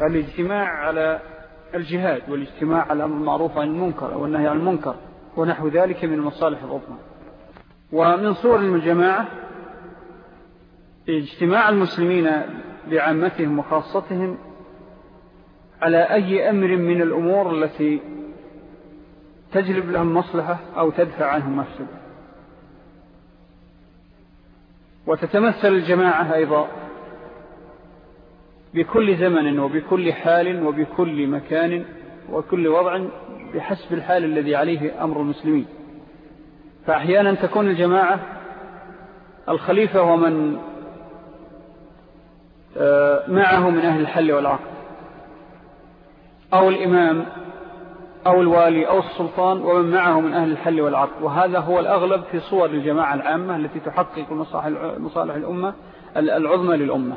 الاجتماع على الجهاد والاجتماع على المعروف عن المنكر والنهي عن المنكر ونحو ذلك من المصالح العظمى. ومن صور الجماعة اجتماع المسلمين بعامتهم وخاصتهم على أي أمر من الأمور التي تجلب لهم مصلحة أو تدفع عنهم مفسدة. وتتمثل الجماعة أيضا بكل زمن وبكل حال وبكل مكان وكل وضع بحسب الحال الذي عليه أمر المسلمين. فأحيانا تكون الجماعة الخليفة ومن آه، معه من أهل الحل والعقد أو الإمام أو الوالي أو السلطان ومن معه من أهل الحل والعقد. وهذا هو الأغلب في صور الجماعة العامة التي تحقق مصالح الأمة العظمى للأمة.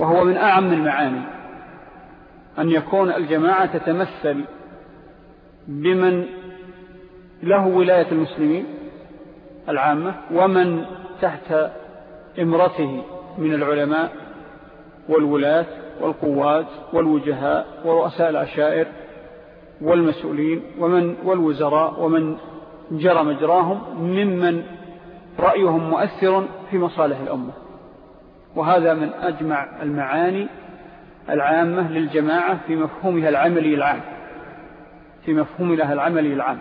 وهو من أعم المعاني أن يكون الجماعة تتمثل بمن له ولاية المسلمين العامة ومن تحت إمرته من العلماء والولاة والقوات والوجهاء ورؤساء العشائر والمسؤولين ومن والوزراء ومن جرى مجراهم ممن رأيهم مؤثر في مصالح الأمة. وهذا من أجمع المعاني العامة للجماعة في مفهومها العملي العام. في مفهوم لها العملي العام.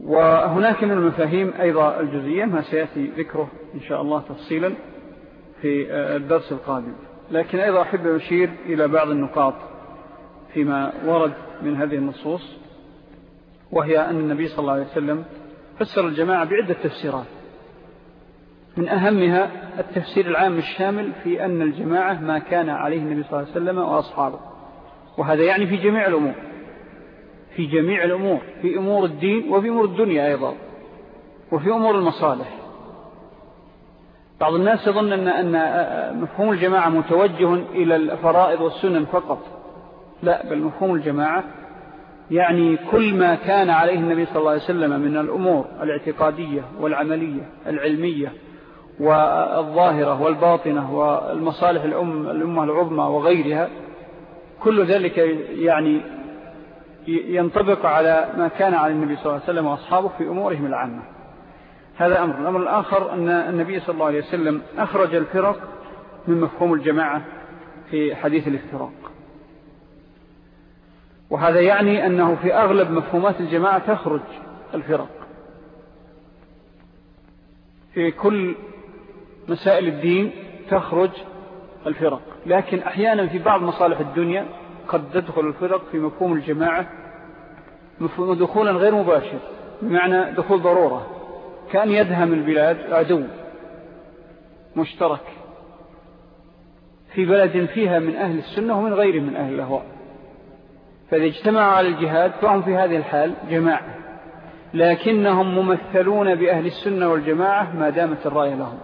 وهناك من المفاهيم أيضا الجزئية ما سيأتي ذكره إن شاء الله تفصيلا في الدرس القادم. لكن أيضا أحب أشير إلى بعض النقاط فيما ورد من هذه النصوص وهي أن النبي صلى الله عليه وسلم فسر الجماعة بعدة تفسيرات. من أهمها التفسير العام الشامل في أن الجماعة ما كان عليه النبي صلى الله عليه وسلم وأصحابه. وهذا يعني في جميع الأمور. في جميع الأمور. في أمور الدين وفي أمور الدنيا أيضا. وفي أمور المصالح. بعض الناس يظن أن, أن مفهوم الجماعة متوجه إلى الفرائض والسنن فقط. لا بل مفهوم الجماعة يعني كل ما كان عليه النبي صلى الله عليه وسلم من الأمور الاعتقادية والعملية العلمية والظاهرة والباطنة والمصالح الأم الأمة العظمى وغيرها كل ذلك يعني ينطبق على ما كان على النبي صلى الله عليه وسلم وأصحابه في أمورهم العامة. هذا أمر. الأمر الآخر أن النبي صلى الله عليه وسلم أخرج الفرق من مفهوم الجماعة في حديث الافتراق. وهذا يعني أنه في أغلب مفهومات الجماعة تخرج الفرق. في كل مسائل الدين تخرج الفرق. لكن أحيانا في بعض مصالح الدنيا قد تدخل الفرق في مفهوم الجماعة مفهوم دخولا غير مباشر بمعنى دخول ضرورة. كان يدهم البلاد عدو مشترك في بلد فيها من أهل السنة ومن غيره من أهل الأهواء. فإذا اجتمعوا على الجهاد فهم في هذه الحال جماعة. لكنهم ممثلون بأهل السنة والجماعة ما دامت الرأي لهم.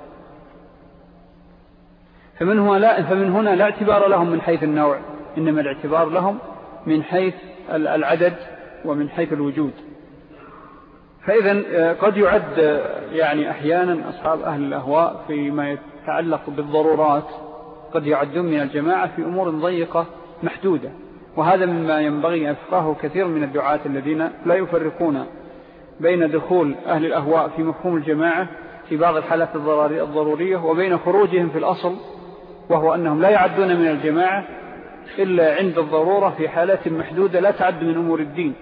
فمن, هنا لا فمن هنا لا اعتبار لهم من حيث النوع إنما الاعتبار لهم من حيث العدد ومن حيث الوجود. فإذا آه، قد يعد آه، يعني أحيانا أصحاب أهل الأهواء فيما يتعلق بالضرورات قد يعدون من الجماعة في أمور ضيقة محدودة. وهذا مما ينبغي أن يفقهه كثير من الدعاة الذين لا يفرقون بين دخول أهل الأهواء في مفهوم الجماعة في بعض الحالات الضرورية وبين خروجهم في الأصل وهو أنهم لا يعدون من الجماعة إلا عند الضرورة في حالات محدودة لا تعد من أمور الدين.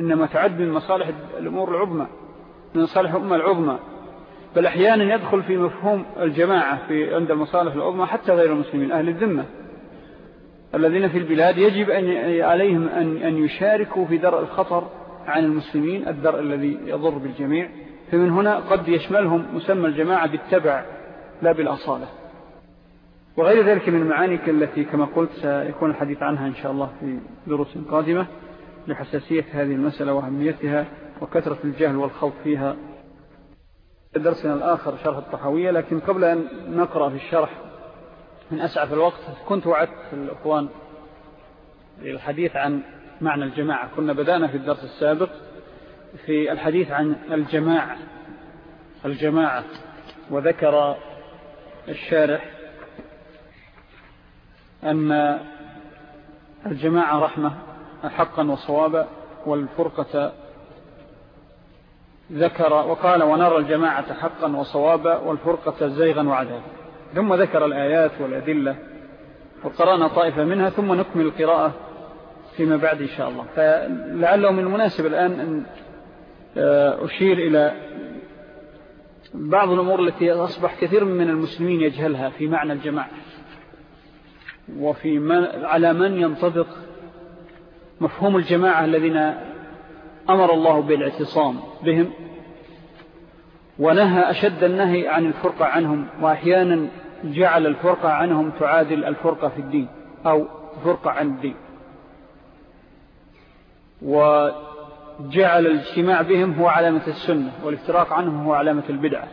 إنما تعد من مصالح الأمور العظمى من مصالح الأمة العظمى. بل أحيانا يدخل في مفهوم الجماعة في عند المصالح العظمى حتى غير المسلمين أهل الذمة. الذين في البلاد يجب أن عليهم أن, أن يشاركوا في درء الخطر عن المسلمين الدرء الذي يضر بالجميع. فمن هنا قد يشملهم مسمى الجماعة بالتبع لا بالأصالة. وغير ذلك من المعاني التي كما قلت سيكون الحديث عنها إن شاء الله في دروس قادمة لحساسية هذه المسألة وأهميتها وكثرة الجهل والخوف فيها. درسنا الآخر شرح الطحوية لكن قبل أن نقرأ في الشرح من أسعف الوقت كنت وعدت الأخوان للحديث عن معنى الجماعة. كنا بدأنا في الدرس السابق في الحديث عن الجماعة الجماعة وذكر الشارح أن الجماعة رحمة حقا وصوابا والفرقة ذكر وقال ونرى الجماعة حقا وصوابا والفرقة زيغا وعذابا ثم ذكر الآيات والأدلة وقرأنا طائفة منها ثم نكمل القراءة فيما بعد إن شاء الله. فلعله من المناسب الآن أن آه، أشير إلى بعض الأمور التي أصبح كثير من المسلمين يجهلها في معنى الجماعة. وفي من على من ينطبق مفهوم الجماعة الذين أمر الله بالاعتصام بهم ونهى أشد النهي عن الفرقة عنهم وأحيانا جعل الفرقة عنهم تعادل الفرقة في الدين أو فرقة عن الدين. وجعل الاجتماع بهم هو علامة السنة والإفتراق عنهم هو علامة البدعة.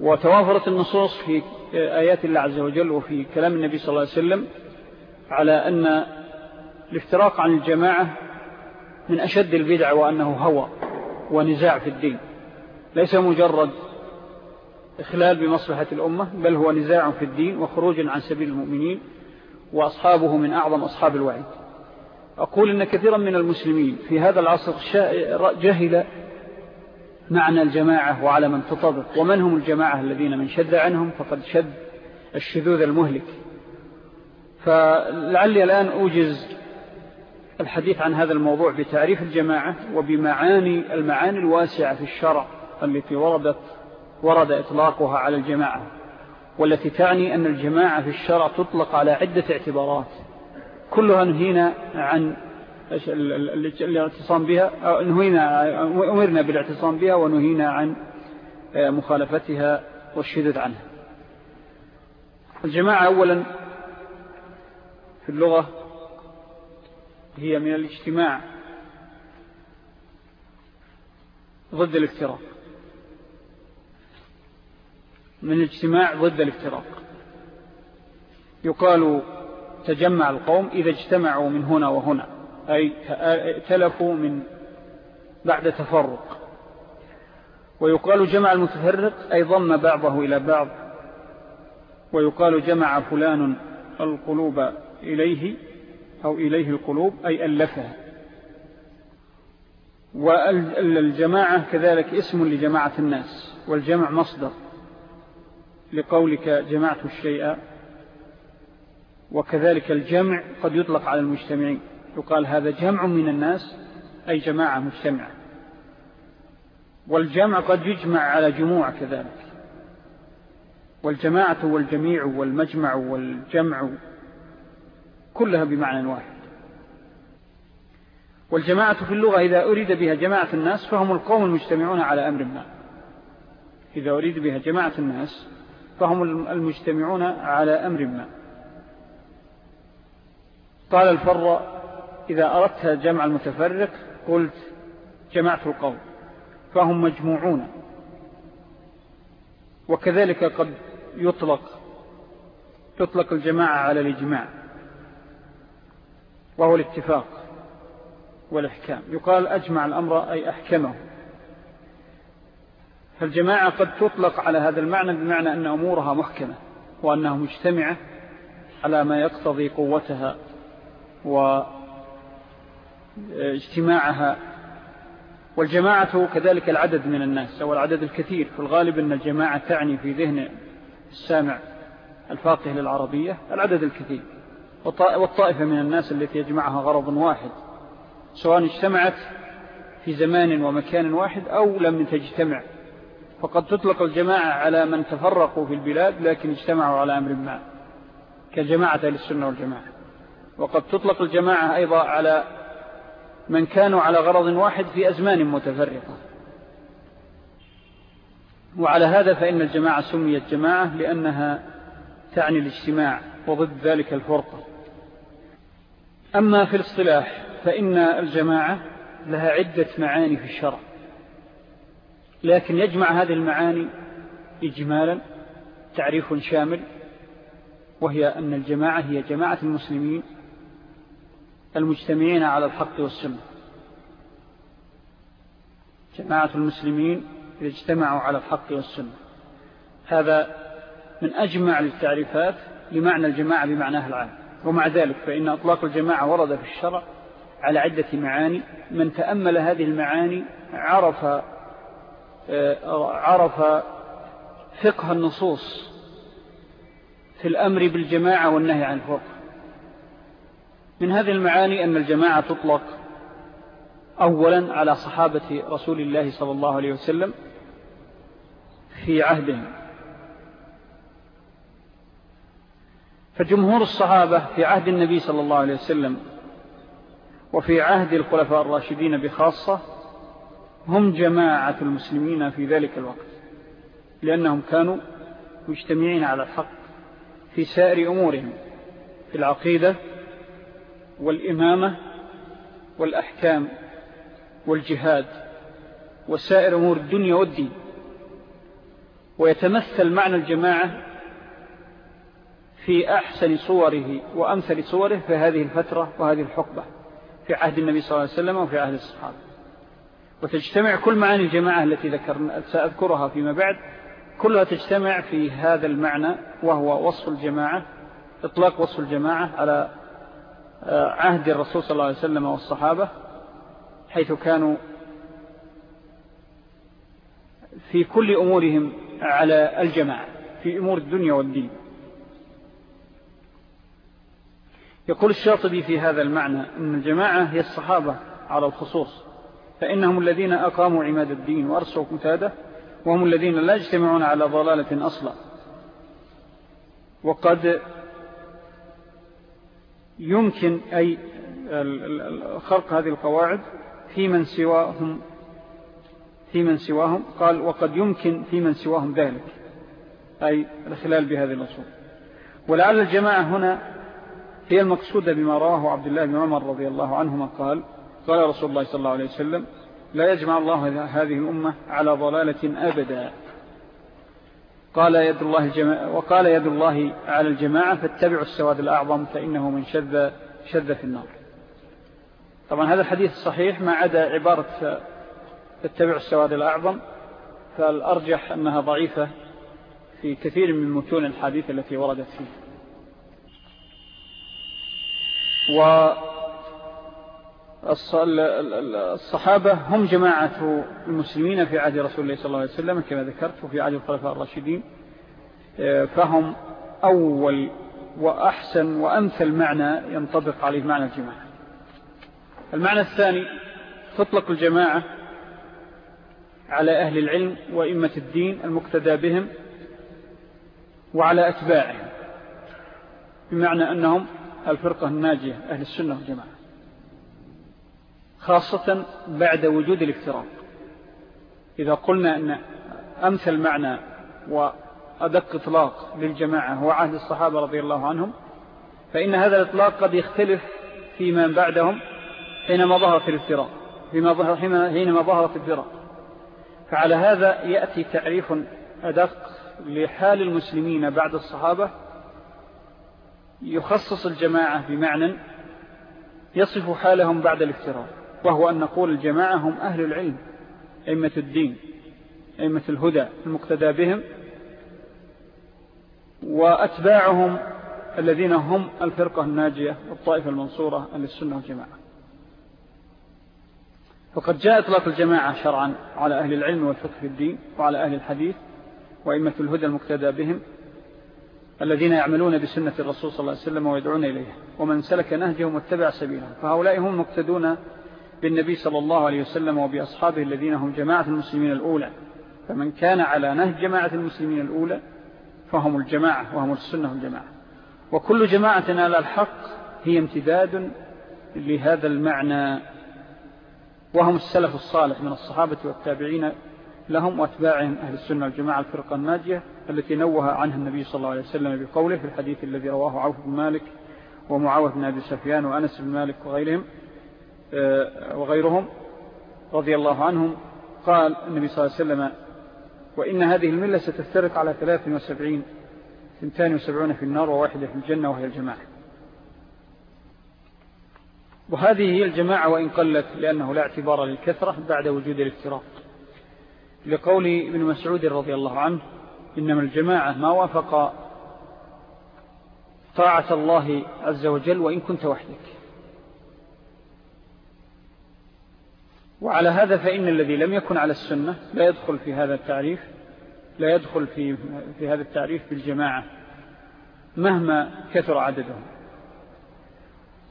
وتوافرت النصوص في آيات الله عز وجل وفي كلام النبي صلى الله عليه وسلم على أن الافتراق عن الجماعة من أشد البدع وأنه هوى ونزاع في الدين. ليس مجرد إخلال بمصلحة الأمة بل هو نزاع في الدين وخروج عن سبيل المؤمنين وأصحابه من أعظم أصحاب الوعيد. أقول إن كثيرا من المسلمين في هذا العصر جهل معنى الجماعة وعلى من تطبق ومن هم الجماعة الذين من شد عنهم؟ فقد شد الشذوذ المهلك. فلعلي الآن أوجز الحديث عن هذا الموضوع بتعريف الجماعة وبمعاني المعاني الواسعة في الشرع التي وردت ورد إطلاقها على الجماعة والتي تعني أن الجماعة في الشرع تطلق على عدة اعتبارات. كلها نهينا عن الاعتصام بها نهينا أمرنا بالاعتصام بها ونهينا عن مخالفتها والشدد عنها. الجماعة أولا في اللغة هي من الاجتماع ضد الافتراق. من الاجتماع ضد الافتراق. يقال تجمع القوم إذا اجتمعوا من هنا وهنا. أي ائتلفوا من بعد تفرق. ويقال جمع المتفرق أي ضم بعضه إلى بعض. ويقال جمع فلان القلوب إليه أو إليه القلوب أي ألفها. والجماعة كذلك اسم لجماعة الناس والجمع مصدر لقولك جمعت الشيء. وكذلك الجمع قد يطلق على المجتمعين. يقال هذا جمع من الناس أي جماعة مجتمعة. والجمع قد يجمع على جموع كذلك. والجماعة والجميع والمجمع والجمع كلها بمعنى واحد. والجماعة في اللغة إذا أريد بها جماعة الناس فهم القوم المجتمعون على أمر ما. إذا أريد بها جماعة الناس فهم المجتمعون على أمر ما. قال الفر إذا أردت جمع المتفرق قلت جمعت القوم فهم مجموعون. وكذلك قد يطلق تطلق الجماعة على الإجماع وهو الاتفاق والإحكام. يقال أجمع الأمر أي أحكمه. فالجماعة قد تطلق على هذا المعنى بمعنى أن أمورها محكمة وأنها مجتمعة على ما يقتضي قوتها واجتماعها والجماعة كذلك العدد من الناس أو العدد الكثير. في الغالب أن الجماعة تعني في ذهن السامع الفاقه للعربية العدد الكثير. والطائفة من الناس التي يجمعها غرض واحد. سواء اجتمعت في زمان ومكان واحد أو لم تجتمع. فقد تطلق الجماعة على من تفرقوا في البلاد لكن اجتمعوا على أمر ما كجماعة للسنة والجماعة. وقد تطلق الجماعة أيضا على من كانوا على غرض واحد في أزمان متفرقة. وعلى هذا فإن الجماعة سميت جماعة لأنها تعني الاجتماع وضد ذلك الفرقة. أما في الاصطلاح فإن الجماعة لها عدة معاني في الشرع. لكن يجمع هذه المعاني إجمالا تعريف شامل وهي أن الجماعة هي جماعة المسلمين المجتمعين على الحق والسنة. جماعة المسلمين اجتمعوا على الحق والسنة. هذا من أجمع التعريفات لمعنى الجماعة بمعناها العام. ومع ذلك فإن أطلاق الجماعة ورد في الشرع على عدة معاني. من تأمل هذه المعاني عرف آه، عرف فقه النصوص في الأمر بالجماعة والنهي عن الفرق. من هذه المعاني أن الجماعة تطلق أولا على صحابة رسول الله صلى الله عليه وسلم في عهدهم فجمهور الصحابة في عهد النبي صلى الله عليه وسلم وفي عهد الخلفاء الراشدين بخاصة هم جماعة المسلمين في ذلك الوقت لأنهم كانوا مجتمعين على الحق في سائر أمورهم في العقيدة والإمامة والأحكام والجهاد وسائر أمور الدنيا والدين. ويتمثل معنى الجماعة في أحسن صوره وأمثل صوره في هذه الفترة وهذه الحقبة في عهد النبي صلى الله عليه وسلم وفي عهد الصحابة. وتجتمع كل معاني الجماعة التي ذكرنا سأذكرها فيما بعد كلها تجتمع في هذا المعنى وهو وصف الجماعة إطلاق وصف الجماعة على عهد الرسول صلى الله عليه وسلم والصحابة حيث كانوا في كل أمورهم على الجماعة في أمور الدنيا والدين. يقول الشاطبي في هذا المعنى أن الجماعة هي الصحابة على الخصوص فإنهم الذين أقاموا عماد الدين وأرسوا كتاده وهم الذين لا يجتمعون على ضلالة أصلا. وقد يمكن أي خلق هذه القواعد في من سواهم في من سواهم. قال وقد يمكن في من سواهم ذلك أي الخلال بهذه الأصول. ولعل الجماعة هنا هي المقصودة بما رواه عبد الله بن عمر رضي الله عنهما. قال قال رسول الله صلى الله عليه وسلم لا يجمع الله هذه الأمة على ضلالة أبدا. قال يد الله وقال يد الله على الجماعة فاتبعوا السواد الأعظم فإنه من شذ, شذ في النار. طبعا هذا الحديث صحيح ما عدا عبارة تتبع السواد الأعظم فالأرجح أنها ضعيفة في كثير من متون الحديث التي وردت فيه. والصحابة هم جماعة المسلمين في عهد رسول الله صلى الله عليه وسلم كما ذكرت وفي عهد الخلفاء الراشدين. فهم أول وأحسن وأمثل معنى ينطبق عليه معنى الجماعة. المعنى الثاني تطلق الجماعة على أهل العلم وإمة الدين المقتدى بهم وعلى أتباعهم بمعنى أنهم الفرقة الناجية أهل السنة والجماعة. خاصة بعد وجود الافتراق. إذا قلنا أن أمثل معنى وأدق إطلاق للجماعة هو عهد الصحابة رضي الله عنهم فإن هذا الإطلاق قد يختلف فيما بعدهم حينما ظهرت الافتراق حينما ظهرت الفرق فعلى هذا يأتي تعريف أدق لحال المسلمين بعد الصحابة. يخصص الجماعة بمعنى يصف حالهم بعد الافتراض وهو أن نقول الجماعة هم أهل العلم أئمة الدين أئمة الهدى المقتدى بهم وأتباعهم الذين هم الفرقة الناجية والطائفة المنصورة للسنة والجماعة. فقد جاء إطلاق الجماعة شرعا على أهل العلم والفقه في الدين وعلى أهل الحديث وإمة الهدى المقتدى بهم الذين يعملون بسنة الرسول صلى الله عليه وسلم ويدعون إليها. ومن سلك نهجهم واتبع سبيلهم فهؤلاء هم مقتدون بالنبي صلى الله عليه وسلم وبأصحابه الذين هم جماعة المسلمين الأولى. فمن كان على نهج جماعة المسلمين الأولى فهم الجماعة وهم السنة الجماعة. وكل جماعة على الحق هي امتداد لهذا المعنى. وهم السلف الصالح من الصحابة والتابعين لهم وأتباعهم أهل السنة والجماعة الفرقة الناجية التي نوه عنها النبي صلى الله عليه وسلم بقوله في الحديث الذي رواه عوف بن مالك ومعاوة بن أبي سفيان وأنس بن مالك وغيرهم وغيرهم رضي الله عنهم قال النبي صلى الله عليه وسلم وإن هذه الملة ستفترق على 73 72 في النار وواحدة في الجنة وهي الجماعة. وهذه هي الجماعة وإن قلت لأنه لا اعتبار للكثرة بعد وجود الافتراق. لقول ابن مسعود رضي الله عنه إنما الجماعة ما وافق طاعة الله عز وجل وإن كنت وحدك. وعلى هذا فإن الذي لم يكن على السنة لا يدخل في هذا التعريف لا يدخل في, في هذا التعريف بالجماعة مهما كثر عددهم.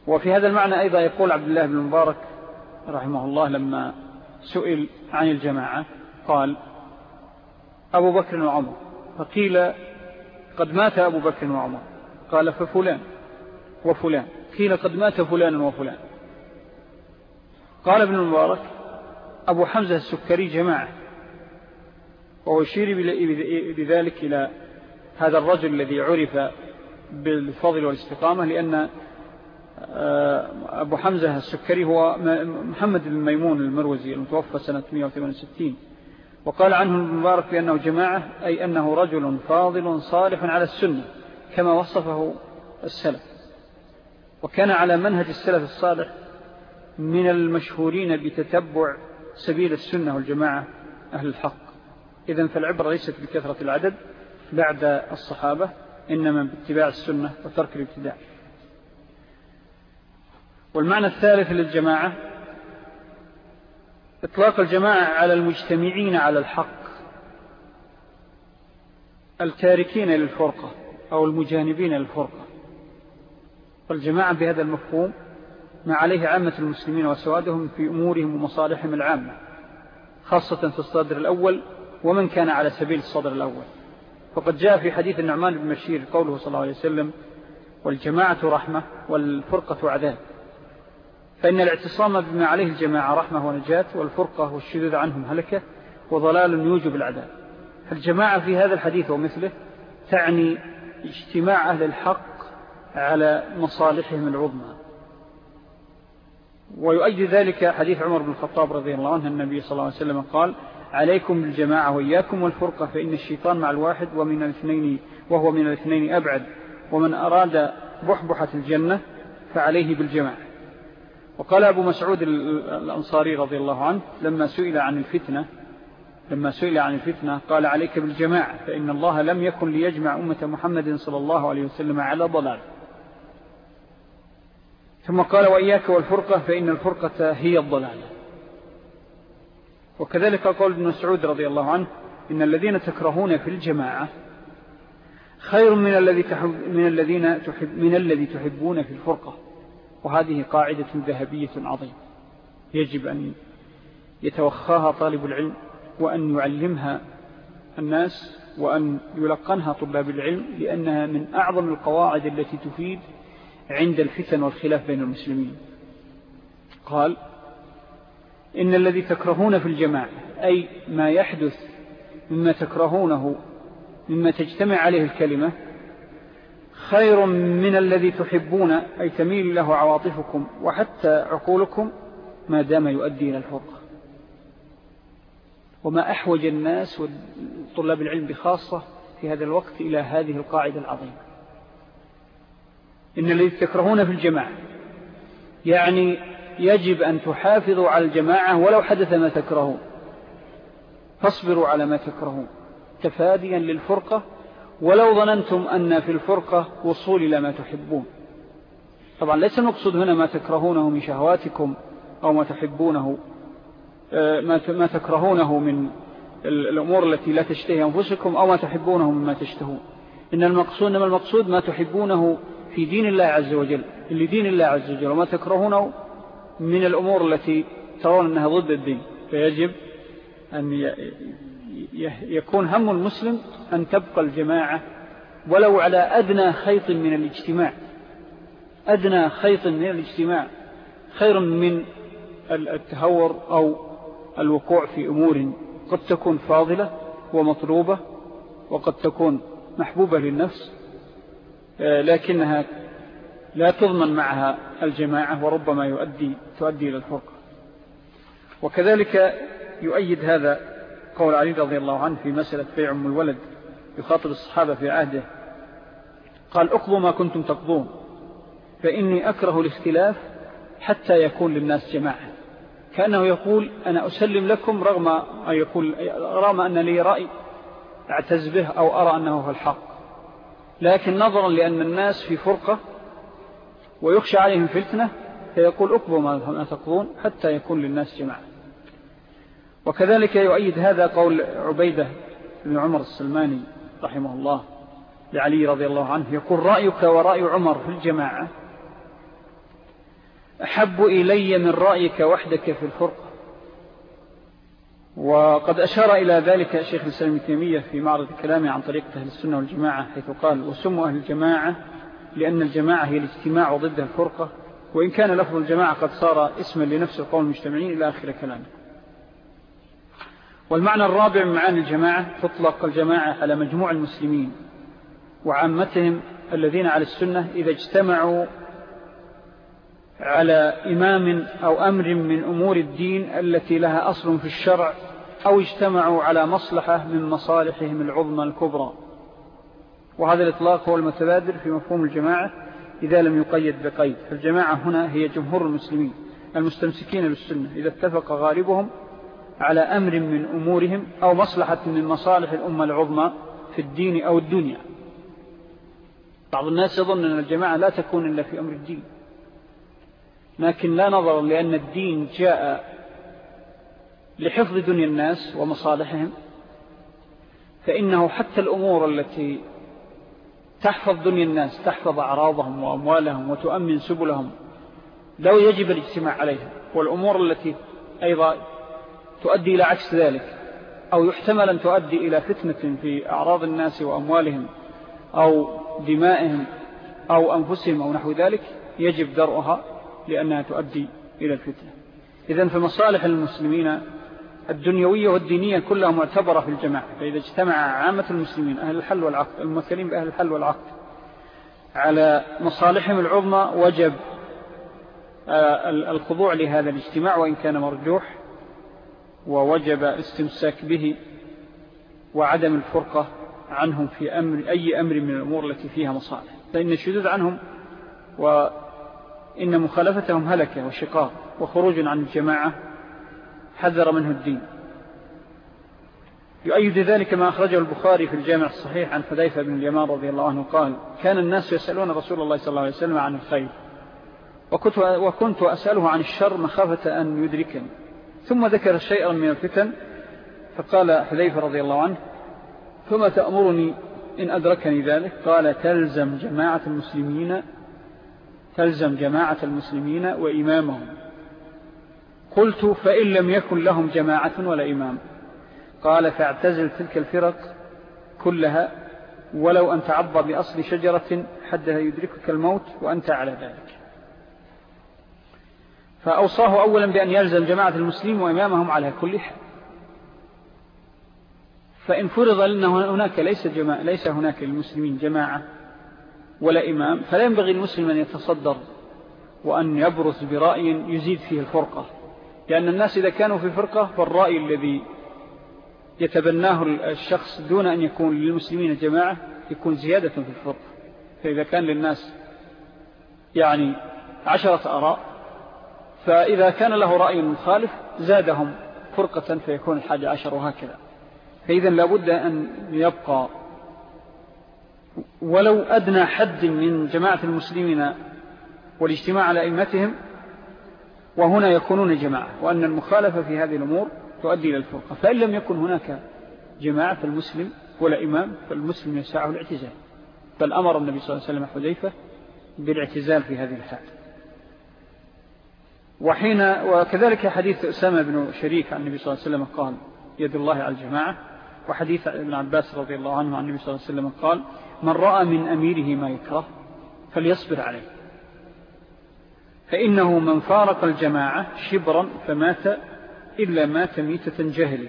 وفي هذا المعنى أيضا يقول عبد الله بن مبارك رحمه الله لما سئل عن الجماعة قال أبو بكر وعمر. فقيل قد مات أبو بكر وعمر. قال ففلان وفلان. قيل قد مات فلان وفلان. قال ابن المبارك أبو حمزة السكري جماعة. وهو يشير بذلك إلى هذا الرجل الذي عرف بالفضل والاستقامة لأن آه، أبو حمزة السكري هو محمد بن ميمون المروزي المتوفى سنة 168 وقال عنه المبارك بأنه جماعة أي أنه رجل فاضل صالح على السنة كما وصفه السلف. وكان على منهج السلف الصالح من المشهورين بتتبع سبيل السنة والجماعة أهل الحق. إذن فالعبرة ليست بكثرة العدد بعد الصحابة إنما باتباع السنة وترك الابتداع. والمعنى الثالث للجماعة إطلاق الجماعة على المجتمعين على الحق التاركين للفرقة أو المجانبين للفرقة. والجماعة بهذا المفهوم ما عليه عامة المسلمين وسوادهم في أمورهم ومصالحهم العامة خاصة في الصدر الأول ومن كان على سبيل الصدر الأول. فقد جاء في حديث النعمان بن مشير قوله صلى الله عليه وسلم والجماعة رحمة والفرقة عذاب. فإن الاعتصام بما عليه الجماعة رحمة ونجاة والفرقة والشذوذ عنهم هلكة وضلال يوجب العذاب. فالجماعة في هذا الحديث ومثله تعني اجتماع أهل الحق على مصالحهم العظمى. ويؤيد ذلك حديث عمر بن الخطاب رضي الله عنه النبي صلى الله عليه وسلم قال عليكم بالجماعة وإياكم والفرقة فإن الشيطان مع الواحد ومن الاثنين وهو من الاثنين أبعد ومن أراد بحبحة الجنة فعليه بالجماعة وقال أبو مسعود الأنصاري رضي الله عنه لما سئل عن الفتنة لما سئل عن الفتنة قال عليك بالجماعة فإن الله لم يكن ليجمع أمة محمد صلى الله عليه وسلم على ضلال. ثم قال وإياك والفرقة فإن الفرقة هي الضلال. وكذلك قول ابن مسعود رضي الله عنه إن الذين تكرهون في الجماعة خير من الذي تحب من الذين تحب من الذي تحبون في الفرقة. وهذه قاعدة ذهبية عظيمة. يجب أن يتوخاها طالب العلم وأن يعلمها الناس وأن يلقنها طلاب العلم لأنها من أعظم القواعد التي تفيد عند الفتن والخلاف بين المسلمين. قال إن الذي تكرهون في الجماعة أي ما يحدث مما تكرهونه مما تجتمع عليه الكلمة خير من الذي تحبون أي تميل له عواطفكم وحتى عقولكم ما دام يؤدي إلى الفرقة. وما أحوج الناس وطلاب العلم بخاصة في هذا الوقت إلى هذه القاعدة العظيمة. إن الذي تكرهون في الجماعة. يعني يجب أن تحافظوا على الجماعة ولو حدث ما تكرهون. فاصبروا على ما تكرهون. تفاديا للفرقة ولو ظننتم أن في الفرقة وصول إلى ما تحبون. طبعا ليس المقصود هنا ما تكرهونه من شهواتكم أو ما تحبونه. آه، ما تكرهونه من الأمور التي لا تشتهي أنفسكم أو ما تحبونه مما تشتهون. إن المقصود, إنما المقصود ما تحبونه في دين الله عز وجل لدين الله عز وجل وما تكرهونه من الأمور التي ترون أنها ضد الدين. فيجب أن يكون هم المسلم أن تبقى الجماعة ولو على أدنى خيط من الاجتماع. أدنى خيط من الاجتماع. خير من التهور أو الوقوع في أمور قد تكون فاضلة ومطلوبة وقد تكون محبوبة للنفس. لكنها لا تضمن معها الجماعة وربما يؤدي تؤدي إلى الفرق وكذلك يؤيد هذا قول علي رضي الله عنه في مسألة بيع أم الولد يخاطب الصحابة في عهده قال اقضوا ما كنتم تقضون فإني أكره الاختلاف حتى يكون للناس جماعة. كأنه يقول أنا أسلم لكم رغم أن يقول رغم أن لي رأي أعتز به أو أرى أنه هو الحق. لكن نظرا لأن الناس في فرقة ويخشى عليهم فتنة فيقول أكبوا ما تقضون حتى يكون للناس جماعة. وكذلك يؤيد هذا قول عبيدة بن عمر السلماني رحمه الله لعلي رضي الله عنه يقول رأيك ورأي عمر في الجماعة أحب إلي من رأيك وحدك في الفرقة. وقد أشار إلى ذلك شيخ الإسلام التيمية في معرض كلامه عن طريقة أهل السنة والجماعة حيث قال وسموا أهل الجماعة لأن الجماعة هي الاجتماع وضد الفرقة وإن كان لفظ الجماعة قد صار اسما لنفس القوم المجتمعين إلى آخر كلامه. والمعنى الرابع من معاني الجماعة تطلق الجماعة على مجموع المسلمين وعامتهم الذين على السنة إذا اجتمعوا على إمام أو أمر من أمور الدين التي لها أصل في الشرع أو اجتمعوا على مصلحة من مصالحهم العظمى الكبرى. وهذا الإطلاق هو المتبادر في مفهوم الجماعة إذا لم يقيد بقيد. فالجماعة هنا هي جمهور المسلمين المستمسكين بالسنة. إذا اتفق غالبهم على أمر من أمورهم أو مصلحة من مصالح الأمة العظمى في الدين أو الدنيا. بعض الناس يظن أن الجماعة لا تكون إلا في أمر الدين. لكن لا نظر لأن الدين جاء لحفظ دنيا الناس ومصالحهم فإنه حتى الأمور التي تحفظ دنيا الناس تحفظ أعراضهم وأموالهم وتؤمن سبلهم لو يجب الاجتماع عليها. والأمور التي أيضا تؤدي إلى عكس ذلك أو يحتمل أن تؤدي إلى فتنة في أعراض الناس وأموالهم أو دمائهم أو أنفسهم أو نحو ذلك يجب درءها لأنها تؤدي إلى الفتنة. إذن فمصالح المسلمين الدنيوية والدينية كلها معتبرة في الجماعة. فإذا اجتمع عامة المسلمين أهل الحل والعقد الممثلين بأهل الحل والعقد على مصالحهم العظمى وجب آه، الخضوع لهذا الاجتماع وإن كان مرجوح ووجب استمساك به وعدم الفرقة عنهم في أمر أي أمر من الأمور التي فيها مصالح. فإن الشدود عنهم وإن مخالفتهم هلكة وشقاق وخروج عن الجماعة حذر منه الدين. يؤيد ذلك ما أخرجه البخاري في الجامع الصحيح عن حذيفة بن اليمان رضي الله عنه قال كان الناس يسألون رسول الله صلى الله عليه وسلم عن الخير وكنت, وكنت أسأله عن الشر مخافة أن يدركني. ثم ذكر شيئا من الفتن فقال حذيفة رضي الله عنه ثم تأمرني إن أدركني ذلك؟ قال تلزم جماعة المسلمين تلزم جماعة المسلمين وإمامهم. قلت فإن لم يكن لهم جماعة ولا إمام. قال فاعتزل تلك الفرق كلها ولو أن تعضى بأصل شجرة حدها يدركك الموت وأنت على ذلك. فأوصاه أولا بأن يلزم جماعة المسلمين وإمامهم على كل حال. فإن فرض لأنه هناك ليس, جماعة ليس هناك للمسلمين جماعة. ولا إمام فلا ينبغي المسلم أن يتصدر وأن يبرز برأي يزيد فيه الفرقة. لأن الناس إذا كانوا في فرقة فالرأي الذي يتبناه الشخص دون أن يكون للمسلمين جماعة يكون زيادة في الفرقة. فإذا كان للناس يعني عشرة أراء فإذا كان له رأي مخالف زادهم فرقة فيكون الحاجة عشر وهكذا. فإذا لابد أن يبقى ولو أدنى حد من جماعة المسلمين والاجتماع على أئمتهم وهنا يكونون جماعة وأن المخالفة في هذه الأمور تؤدي إلى الفرقة. فإن لم يكن هناك جماعة فالمسلم ولا إمام فالمسلم يسعه الاعتزال. بل أمر النبي صلى الله عليه وسلم حذيفة بالاعتزال في هذه الحال. وحين وكذلك حديث أسامة بن شريك عن النبي صلى الله عليه وسلم قال يد الله على الجماعة. وحديث ابن عباس رضي الله عنه عن النبي صلى الله عليه وسلم قال من رأى من أميره ما يكره فليصبر عليه. فإنه من فارق الجماعة شبرا فمات إلا مات ميتة جهل.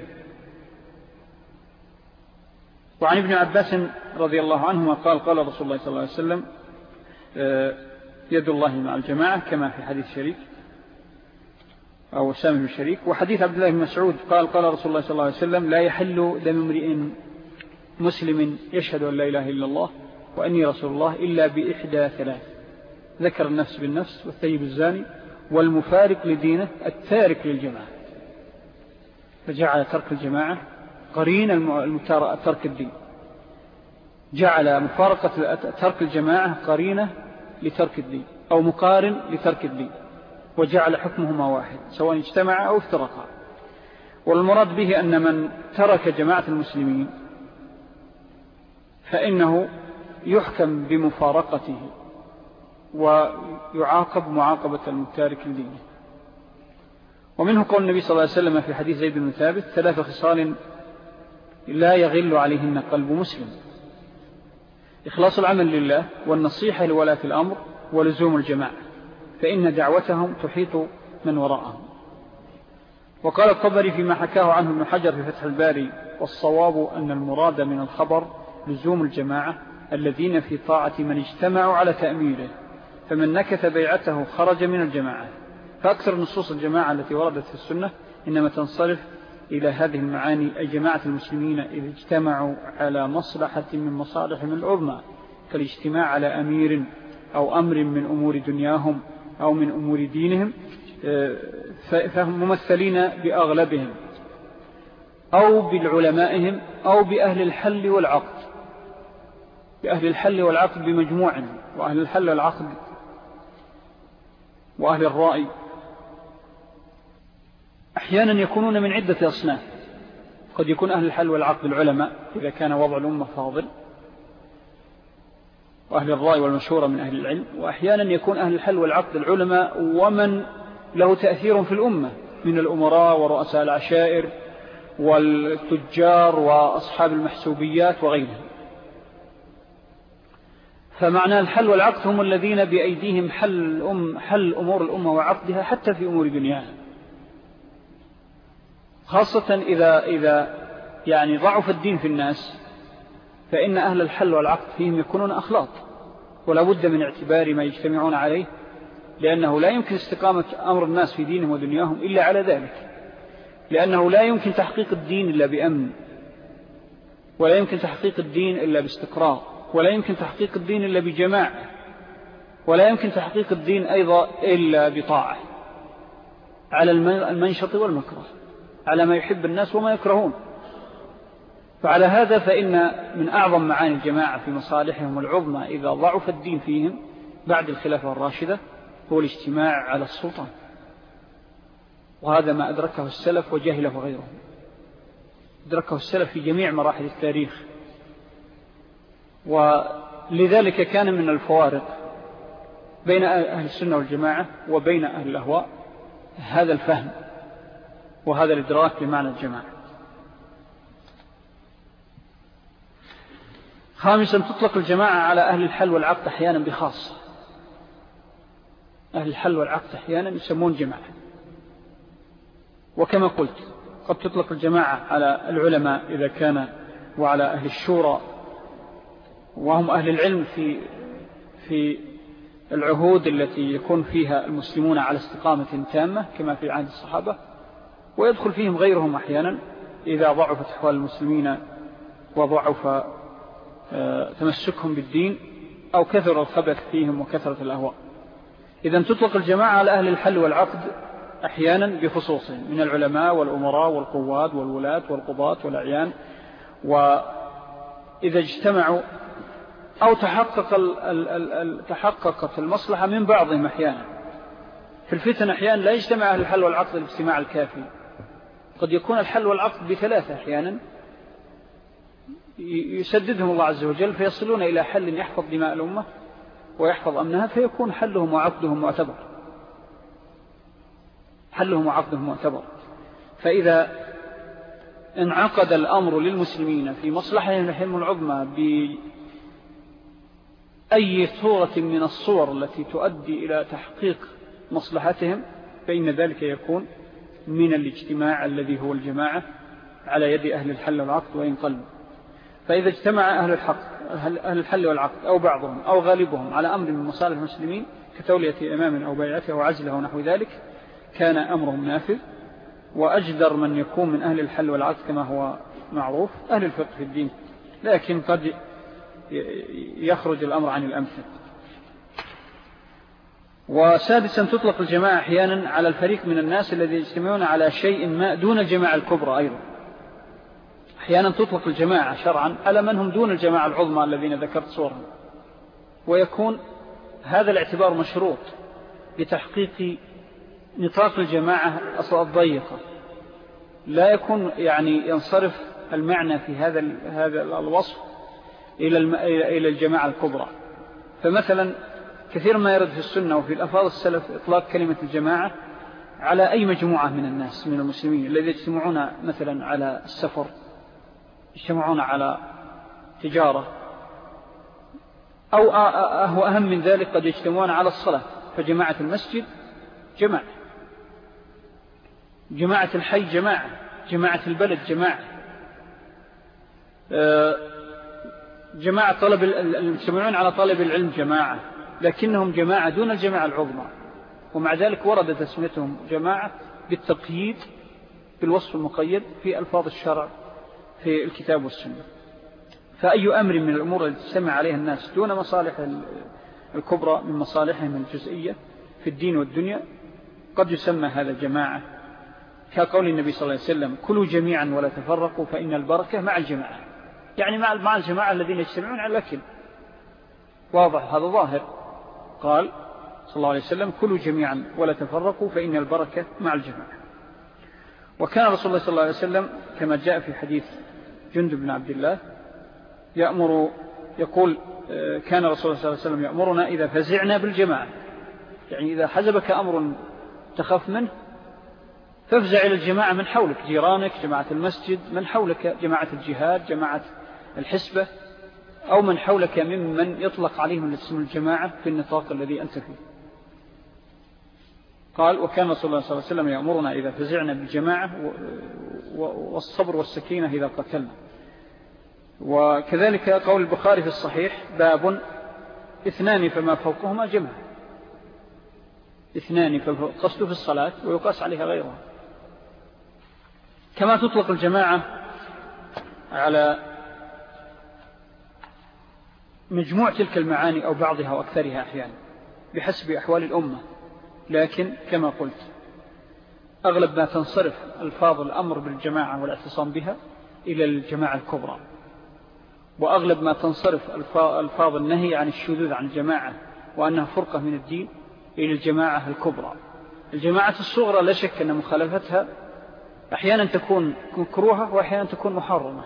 وعن ابن عباس رضي الله عنهما قال قال رسول الله صلى الله عليه وسلم آه، يد الله مع الجماعة كما في حديث شريك أو سامي بن شريك. وحديث عبد الله بن مسعود قال قال رسول الله صلى الله عليه وسلم لا يحل دم امرئ مسلم يشهد أن لا إله إلا الله وأني رسول الله إلا بإحدى ثلاث. ذكر النفس بالنفس والثيب الزاني والمفارق لدينه التارك للجماعة. فجعل ترك الجماعة قرين ترك الدين. جعل مفارقة ترك الجماعة قرينة لترك الدين أو مقارن لترك الدين. وجعل حكمهما واحد سواء اجتمع أو افترقا. والمراد به أن من ترك جماعة المسلمين فإنه يحكم بمفارقته ويعاقب معاقبة المتارك لدينه. ومنه قول النبي صلى الله عليه وسلم في حديث زيد بن ثابت ثلاث خصال لا يغل عليهن قلب مسلم. إخلاص العمل لله والنصيحة لولاة الأمر ولزوم الجماعة فإن دعوتهم تحيط من وراءهم. وقال الطبري فيما حكاه عنه ابن حجر في فتح الباري والصواب أن المراد من الخبر لزوم الجماعة الذين في طاعة من اجتمعوا على تأميره فمن نكث بيعته خرج من الجماعة. فأكثر نصوص الجماعة التي وردت في السنة إنما تنصرف إلى هذه المعاني أي جماعة المسلمين إذا اجتمعوا على مصلحة من مصالحهم العظمى كالاجتماع على أمير أو أمر من أمور دنياهم أو من أمور دينهم آه، فهم ممثلين بأغلبهم أو بالعلمائهم أو بأهل الحل والعقد. بأهل الحل والعقد بمجموعهم وأهل الحل والعقد وأهل الرأي. أحيانا يكونون من عدة أصناف. قد يكون أهل الحل والعقد العلماء إذا كان وضع الأمة فاضل وأهل الرأي والمشورة من أهل العلم. وأحيانا يكون أهل الحل والعقد العلماء ومن له تأثير في الأمة من الأمراء ورؤساء العشائر والتجار وأصحاب المحسوبيات وغيرهم. فمعنى الحل والعقد هم الذين بأيديهم حل, الأم حل أمور الأمة وعقدها حتى في أمور دنياها. خاصة إذا, إذا يعني ضعف الدين في الناس فإن أهل الحل والعقد فيهم يكونون أخلاط ولا بد من اعتبار ما يجتمعون عليه لأنه لا يمكن استقامة أمر الناس في دينهم ودنياهم إلا على ذلك. لأنه لا يمكن تحقيق الدين إلا بأمن ولا يمكن تحقيق الدين إلا باستقرار. ولا يمكن تحقيق الدين إلا بجماعة ولا يمكن تحقيق الدين أيضا إلا بطاعة على المنشط والمكره على ما يحب الناس وما يكرهون. فعلى هذا فإن من أعظم معاني الجماعة في مصالحهم العظمى إذا ضعف الدين فيهم بعد الخلافة الراشدة هو الاجتماع على السلطان. وهذا ما أدركه السلف وجهله غيرهم. أدركه السلف في جميع مراحل التاريخ. ولذلك كان من الفوارق بين أهل السنة والجماعة وبين أهل الأهواء هذا الفهم وهذا الإدراك لمعنى الجماعة. خامسا تطلق الجماعة على أهل الحل والعقد أحيانا بخاصة أهل الحل والعقد أحيانا يسمون جماعة. وكما قلت قد تطلق الجماعة على العلماء إذا كان وعلى أهل الشورى وهم أهل العلم في في العهود التي يكون فيها المسلمون على استقامة تامة كما في عهد الصحابة ويدخل فيهم غيرهم أحيانا إذا ضعفت أحوال المسلمين وضعف آه، تمسكهم بالدين أو كثر الخبث فيهم وكثرة الأهواء. إذا تطلق الجماعة على أهل الحل والعقد أحيانا بخصوصهم من العلماء والأمراء والقواد والولاة والقضاة والأعيان وإذا اجتمعوا أو تحقق ال ال ال تحققت المصلحة من بعضهم أحيانا. في الفتن أحيانا لا يجتمع أهل الحل والعقد الاجتماع الكافي. قد يكون الحل والعقد بثلاثة أحيانا يسددهم الله عز وجل فيصلون إلى حل يحفظ دماء الأمة ويحفظ أمنها فيكون حلهم وعقدهم معتبر. حلهم وعقدهم معتبر. فإذا انعقد الأمر للمسلمين في مصلحتهم العظمى بأي صورة من الصور التي تؤدي إلى تحقيق مصلحتهم فإن ذلك يكون من الاجتماع الذي هو الجماعة على يد أهل الحل والعقد وإن قلبوا فإذا اجتمع أهل الحق أهل الحل والعقد أو بعضهم أو غالبهم على أمر من مصالح المسلمين كتولية إمام أو بيعته وعزله ونحو ذلك كان أمرهم نافذ. وأجدر من يكون من أهل الحل والعقد كما هو معروف أهل الفقه في الدين. لكن قد يخرج الأمر عن الأمثل. وسادسا تطلق الجماعة أحيانا على الفريق من الناس الذي يجتمعون على شيء ما دون الجماعة الكبرى أيضا. أحيانا تطلق الجماعة شرعا على من هم دون الجماعة العظمى الذين ذكرت صورهم. ويكون هذا الاعتبار مشروط بتحقيق نطاق الجماعة الضيقة. لا يكون يعني ينصرف المعنى في هذا هذا الوصف. إلى إلى الجماعة الكبرى. فمثلا كثير ما يرد في السنة وفي الأفاض السلف إطلاق كلمة الجماعة على أي مجموعة من الناس من المسلمين الذين يجتمعون مثلا على السفر يجتمعون على تجارة أو هو أهم من ذلك قد يجتمعون على الصلاة. فجماعة المسجد جماعة. جماعة الحي جماعة. جماعة البلد جماعة. آه، جماعة طلب المجتمعون على طالب العلم جماعة لكنهم جماعة دون الجماعة العظمى. ومع ذلك ورد تسميتهم جماعة بالتقييد بالوصف المقيد في ألفاظ الشرع في الكتاب والسنة. فأي أمر من الأمور التي تسمع عليها الناس دون مصالح الكبرى من مصالحهم الجزئية في الدين والدنيا قد يسمى هذا جماعة. كقول النبي صلى الله عليه وسلم كلوا جميعا ولا تفرقوا فإن البركة مع الجماعة. يعني مع الجماعة الذين يجتمعون على الأكل. واضح هذا ظاهر. قال صلى الله عليه وسلم كلوا جميعا ولا تفرقوا فإن البركة مع الجماعة. وكان رسول الله صلى الله عليه وسلم كما جاء في حديث جند بن عبد الله يأمر يقول آه، كان رسول الله صلى الله عليه وسلم يأمرنا إذا فزعنا بالجماعة. يعني إذا حزبك أمر تخاف منه فافزع إلى الجماعة من حولك جيرانك جماعة المسجد من حولك جماعة الجهاد جماعة الحسبة أو من حولك ممن يطلق عليهم الاسم الجماعة في النطاق الذي أنت فيه. قال وكان صلى الله عليه وسلم يأمرنا إذا فزعنا بالجماعة والصبر والسكينة إذا قتلنا. وكذلك قول البخاري في الصحيح باب اثنان فما فوقهما جمع. اثنان فقصد في الصلاة ويقاس عليها غيرها. كما تطلق الجماعة على مجموع تلك المعاني أو بعضها وأكثرها أحيانا بحسب أحوال الأمة. لكن كما قلت أغلب ما تنصرف ألفاظ الأمر بالجماعة والاعتصام بها إلى الجماعة الكبرى. وأغلب ما تنصرف ألفاظ النهي عن الشذوذ عن الجماعة وأنها فرقة من الدين إلى الجماعة الكبرى. الجماعة الصغرى لا شك أن مخالفتها أحيانا تكون مكروهة وأحيانا تكون محرمة.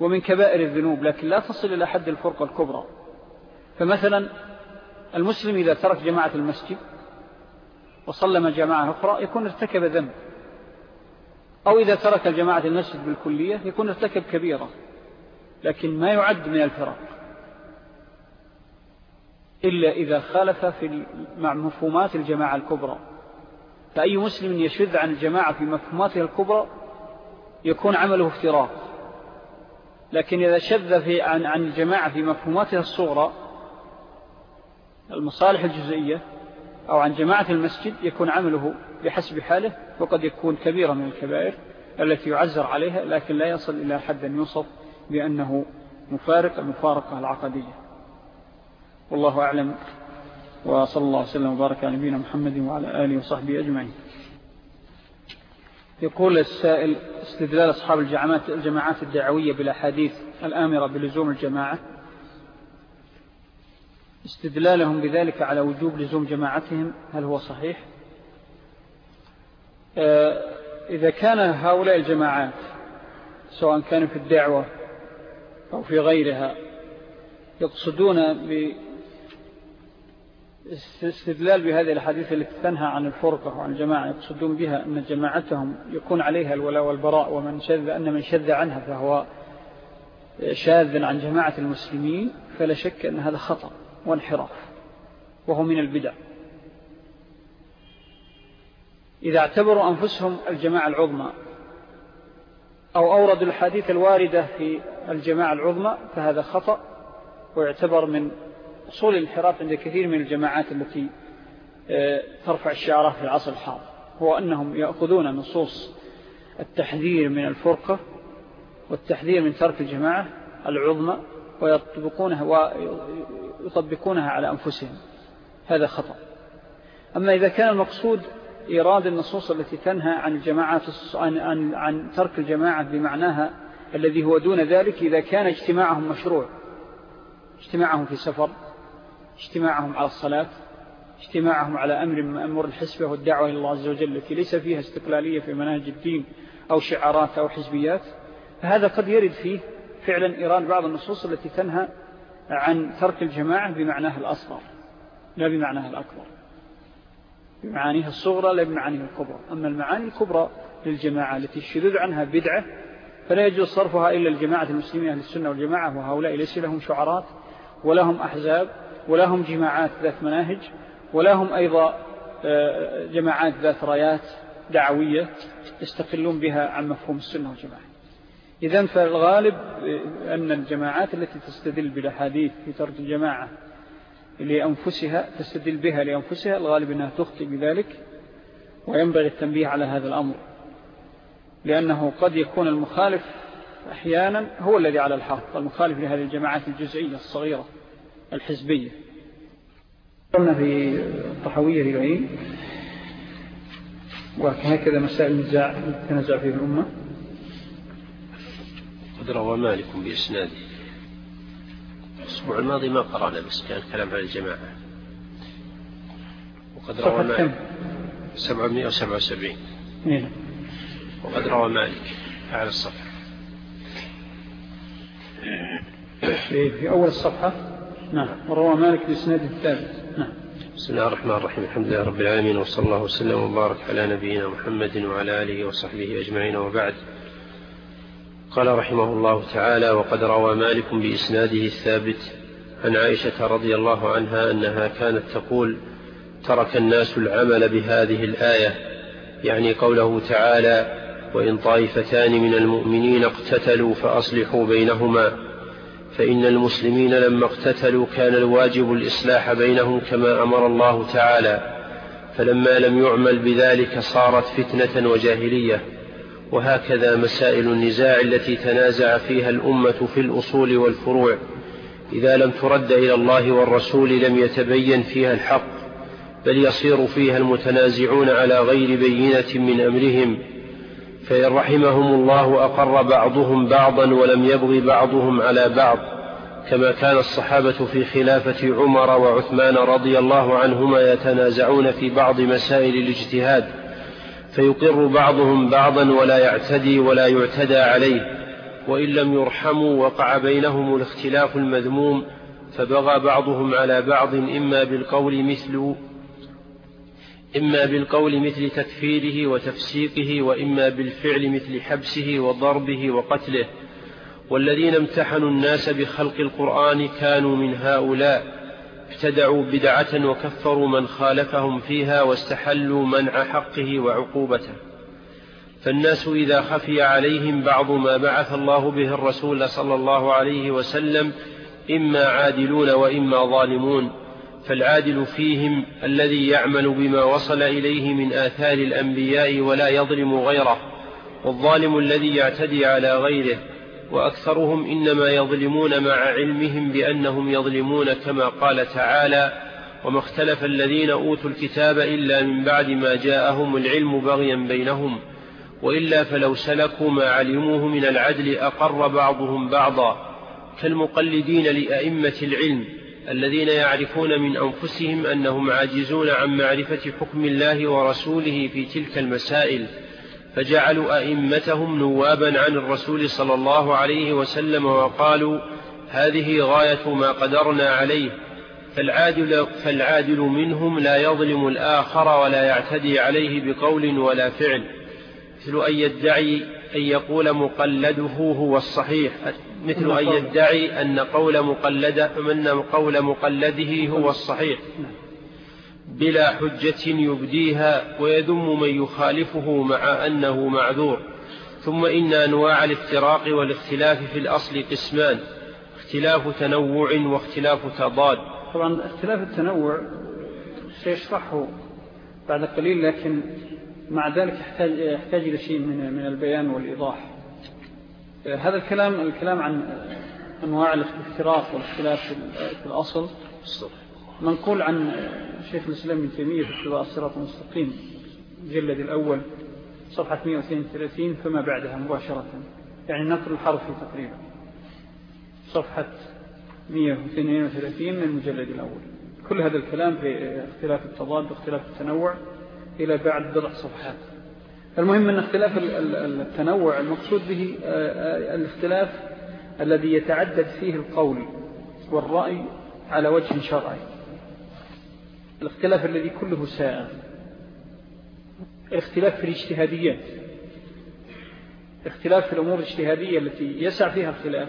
ومن كبائر الذنوب لكن لا تصل إلى حد الفرقة الكبرى. فمثلا المسلم إذا ترك جماعة المسجد وصلم جماعة أخرى يكون ارتكب ذنب. أو إذا ترك الجماعة المسجد بالكلية يكون ارتكب كبيرة لكن ما يعد من الفرق. إلا إذا خالف في مع مفهومات الجماعة الكبرى. فأي مسلم يشذ عن الجماعة في مفهوماتها الكبرى يكون عمله افتراق. لكن إذا شذ في عن, عن الجماعة في مفهوماتها الصغرى المصالح الجزئية أو عن جماعة المسجد يكون عمله بحسب حاله وقد يكون كبيرا من الكبائر التي يعزر عليها لكن لا يصل إلى حد أن يوصف بأنه مفارق المفارقة العقدية. والله أعلم وصلى الله وسلم وبارك على نبينا محمد وعلى آله وصحبه أجمعين. يقول السائل استدلال أصحاب الجماعات, الجماعات الدعوية بالأحاديث الآمرة بلزوم الجماعة. استدلالهم بذلك على وجوب لزوم جماعتهم هل هو صحيح؟ آه، إذا كان هؤلاء الجماعات سواء كانوا في الدعوة أو في غيرها يقصدون استدلال بهذه الحديث التي تنهى عن الفرقة وعن الجماعة يقصدون بها أن جماعتهم يكون عليها الولاء والبراء ومن شذ أن من شذ عنها فهو شاذ عن جماعة المسلمين فلا شك أن هذا خطأ وانحراف وهو من البدع. إذا اعتبروا أنفسهم الجماعة العظمى أو أوردوا الحديث الواردة في الجماعة العظمى فهذا خطأ ويعتبر من أصول الانحراف عند كثير من الجماعات التي آه، ترفع الشعارات في العصر الحاضر هو أنهم يأخذون نصوص التحذير من الفرقة والتحذير من ترك الجماعة العظمى ويطبقونها, ويطبقونها على أنفسهم. هذا خطأ. أما إذا كان المقصود إيراد النصوص التي تنهى عن الجماعات عن, عن, عن ترك الجماعة بمعناها الذي هو دون ذلك إذا كان اجتماعهم مشروع اجتماعهم في سفر اجتماعهم على الصلاة اجتماعهم على أمر من أمور الحسبة والدعوة إلى الله عز وجل التي ليس فيها استقلالية في مناهج الدين أو شعارات أو حزبيات فهذا قد يرد فيه فعلا إيران بعض النصوص التي تنهى عن ترك الجماعة بمعناها الأصغر لا بمعناها الأكبر بمعانيها الصغرى لا بمعانيها الكبرى. أما المعاني الكبرى للجماعة التي الشذوذ عنها بدعة فلا يجوز صرفها إلا الجماعة المسلمين أهل السنة والجماعة وهؤلاء ليس لهم شعارات ولهم أحزاب. ولهم جماعات ذات مناهج ولهم أيضا آه، جماعات ذات رايات دعوية يستقلون بها عن مفهوم السنة والجماعة. إذن فالغالب أن الجماعات التي تستدل بالحديث في ترك الجماعة لأنفسها تستدل بها لأنفسها الغالب أنها تخطي بذلك وينبغي التنبيه على هذا الأمر. لأنه قد يكون المخالف أحيانا هو الذي على الحق المخالف لهذه الجماعات الجزئية الصغيرة. الحزبية. قلنا في الطحوية للعين وهكذا مسائل النزاع تنزع فيه الأمة. قد روى مالك بإسناده. الأسبوع الماضي ما قرأنا بس كان كلام عن الجماعة. وقد روى مالك. 777 نعم. وقد روى مالك أعلى الصفحة. في أول الصفحة نعم. وروى مالك بإسناد الثالث نعم. بسم الله الرحمن الرحيم. الحمد لله رب العالمين وصلى الله وسلم وبارك على نبينا محمد وعلى آله وصحبه أجمعين. وبعد قال رحمه الله تعالى وقد روى مالك بإسناده الثابت عن عائشة رضي الله عنها أنها كانت تقول ترك الناس العمل بهذه الآية يعني قوله تعالى وإن طائفتان من المؤمنين اقتتلوا فأصلحوا بينهما فإن المسلمين لما اقتتلوا كان الواجب الإصلاح بينهم كما أمر الله تعالى فلما لم يعمل بذلك صارت فتنة وجاهلية. وهكذا مسائل النزاع التي تنازع فيها الأمة في الأصول والفروع. إذا لم ترد إلى الله والرسول لم يتبين فيها الحق بل يصير فيها المتنازعون على غير بينة من أمرهم. فإن رحمهم الله أقر بعضهم بعضا ولم يبغي بعضهم على بعض. كما كان الصحابة في خلافة عمر وعثمان رضي الله عنهما يتنازعون في بعض مسائل الاجتهاد فيقر بعضهم بعضا ولا يعتدي ولا يعتدى عليه وإن لم يرحموا وقع بينهم الاختلاف المذموم فبغى بعضهم على بعض إما بالقول مثل إما بالقول مثل تكفيره وتفسيقه وإما بالفعل مثل حبسه وضربه وقتله. والذين امتحنوا الناس بخلق القرآن كانوا من هؤلاء ابتدعوا بدعة وكفروا من خالفهم فيها واستحلوا منع حقه وعقوبته. فالناس إذا خفي عليهم بعض ما بعث الله به الرسول صلى الله عليه وسلم إما عادلون وإما ظالمون فالعادل فيهم الذي يعمل بما وصل إليه من آثار الأنبياء ولا يظلم غيره والظالم الذي يعتدي على غيره. وأكثرهم إنما يظلمون مع علمهم بأنهم يظلمون كما قال تعالى وما اختلف الذين أوتوا الكتاب إلا من بعد ما جاءهم العلم بغيا بينهم وإلا فلو سلكوا ما علموه من العدل أقر بعضهم بعضا. كالمقلدين لأئمة العلم الذين يعرفون من أنفسهم أنهم عاجزون عن معرفة حكم الله ورسوله في تلك المسائل. فجعلوا أئمتهم نوابا عن الرسول صلى الله عليه وسلم وقالوا هذه غاية ما قدرنا عليه فالعادل, فالعادل منهم لا يظلم الآخر ولا يعتدي عليه بقول ولا فعل مثل أن يدعي أن يقول مقلده هو الصحيح مثل أن يدعي أن قول مقلد أن قول مقلده هو الصحيح. بلا حجة يبديها ويذم من يخالفه مع أنه معذور. ثم إن أنواع الافتراق والاختلاف في الأصل قسمان اختلاف تنوع واختلاف تضاد. طبعا اختلاف التنوع سيشرحه بعد قليل لكن مع ذلك يحتاج, يحتاج إلى شيء من, من البيان والإيضاح. هذا الكلام الكلام عن أنواع الاختراق والاختلاف في الأصل. منقول عن شيخ الإسلام ابن تيمية في اتباع الصراط المستقيم المجلد الأول صفحة 132 فما بعدها مباشرة. يعني نقل الحرفي تقريبا. صفحة 132 من المجلد الأول. كل هذا الكلام في اختلاف التضاد واختلاف التنوع إلى بعد بضع صفحات. المهم أن اختلاف التنوع المقصود به آه، آه، الاختلاف الذي يتعدد فيه القول والرأي على وجه شرعي. الاختلاف الذي كله سائغ الاختلاف في الاجتهاديات. اختلاف في الأمور الاجتهادية التي يسع فيها الخلاف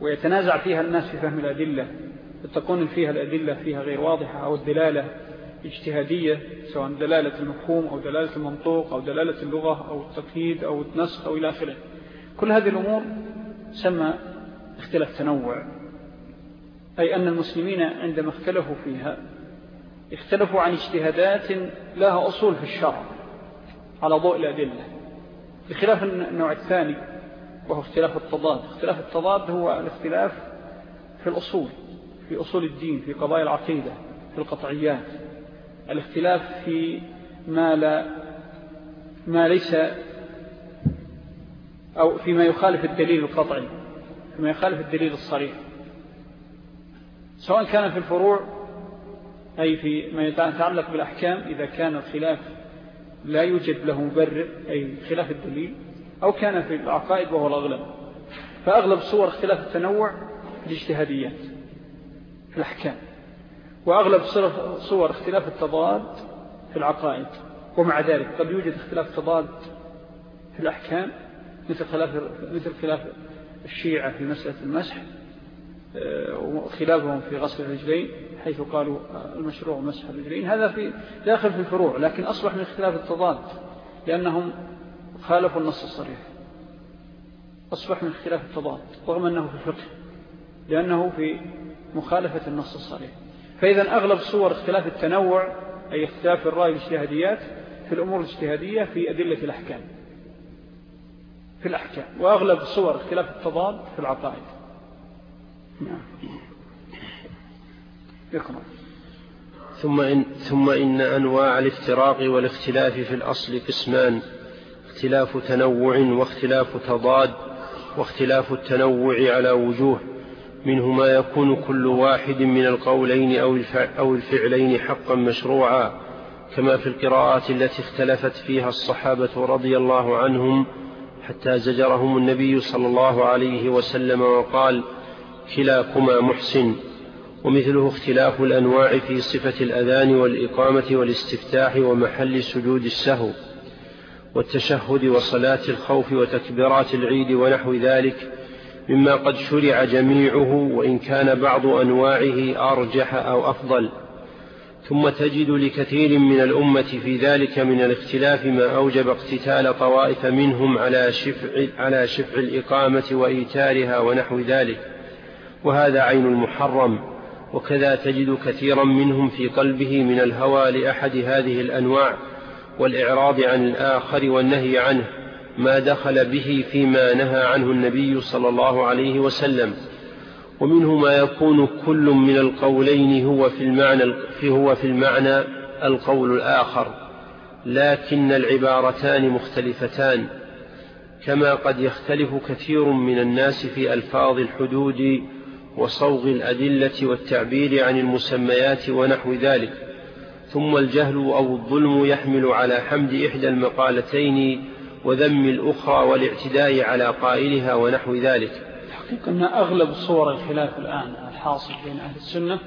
ويتنازع فيها الناس في فهم الأدلة تكون فيها الأدلة فيها غير واضحة أو الدلالة اجتهادية سواء دلالة المفهوم أو دلالة المنطوق أو دلالة اللغة أو التقييد أو النسخ أو إلى آخره. كل هذه الأمور سمى اختلاف تنوع أي أن المسلمين عندما اختلفوا فيها اختلفوا عن اجتهادات لها أصول في الشرع على ضوء الأدلة بخلاف النوع الثاني وهو اختلاف التضاد. اختلاف التضاد هو الاختلاف في الأصول في أصول الدين في قضايا العقيدة في القطعيات. الاختلاف في ما لا ما ليس أو فيما يخالف الدليل القطعي فيما يخالف الدليل الصريح. سواء كان في الفروع أي في ما يتعلق بالأحكام إذا كان الخلاف لا يوجد له مبرر أي خلاف الدليل أو كان في العقائد وهو الأغلب. فأغلب صور اختلاف التنوع الاجتهاديات في الأحكام. وأغلب صور اختلاف التضاد في العقائد. ومع ذلك قد يوجد اختلاف تضاد في الأحكام مثل خلاف, مثل خلاف الشيعة في مسألة المسح. وخلافهم في غسل الرجلين حيث قالوا المشروع مسح الرجلين. هذا في داخل في الفروع لكن أصبح من اختلاف التضاد لأنهم خالفوا النص الصريح. أصبح من اختلاف التضاد رغم أنه في الفقه لأنه في مخالفة النص الصريح. فإذا أغلب صور اختلاف التنوع أي اختلاف الرأي والاجتهاديات في الأمور الاجتهادية في أدلة الأحكام. في الأحكام. وأغلب صور اختلاف التضاد في العقائد. نعم. ثم إن, ثم إن أنواع الافتراق والاختلاف في الأصل قسمان. اختلاف تنوع واختلاف تضاد واختلاف التنوع على وجوه. منه ما يكون كل واحد من القولين أو الفعلين حقا مشروعا. كما في القراءات التي اختلفت فيها الصحابة رضي الله عنهم حتى زجرهم النبي صلى الله عليه وسلم وقال كلاكما محسن ومثله اختلاف الأنواع في صفة الأذان والإقامة والاستفتاح ومحل سجود السهو والتشهد وصلاة الخوف وتكبيرات العيد ونحو ذلك مما قد شرع جميعه وإن كان بعض أنواعه أرجح أو أفضل. ثم تجد لكثير من الأمة في ذلك من الاختلاف ما أوجب اقتتال طوائف منهم على شفع, على شفع الإقامة وإيتارها ونحو ذلك. وهذا عين المحرم وكذا تجد كثيرا منهم في قلبه من الهوى لأحد هذه الأنواع والإعراض عن الآخر والنهي عنه ما دخل به فيما نهى عنه النبي صلى الله عليه وسلم. ومنه ما يكون كل من القولين هو في المعنى هو في المعنى القول الآخر لكن العبارتان مختلفتان. كما قد يختلف كثير من الناس في ألفاظ الحدود وصوغ الأدلة والتعبير عن المسميات ونحو ذلك ثم الجهل أو الظلم يحمل على حمد إحدى المقالتين وذم الأخرى والاعتداء على قائلها ونحو ذلك. الحقيقة أن أغلب صور الخلاف الآن الحاصل بين أهل السنة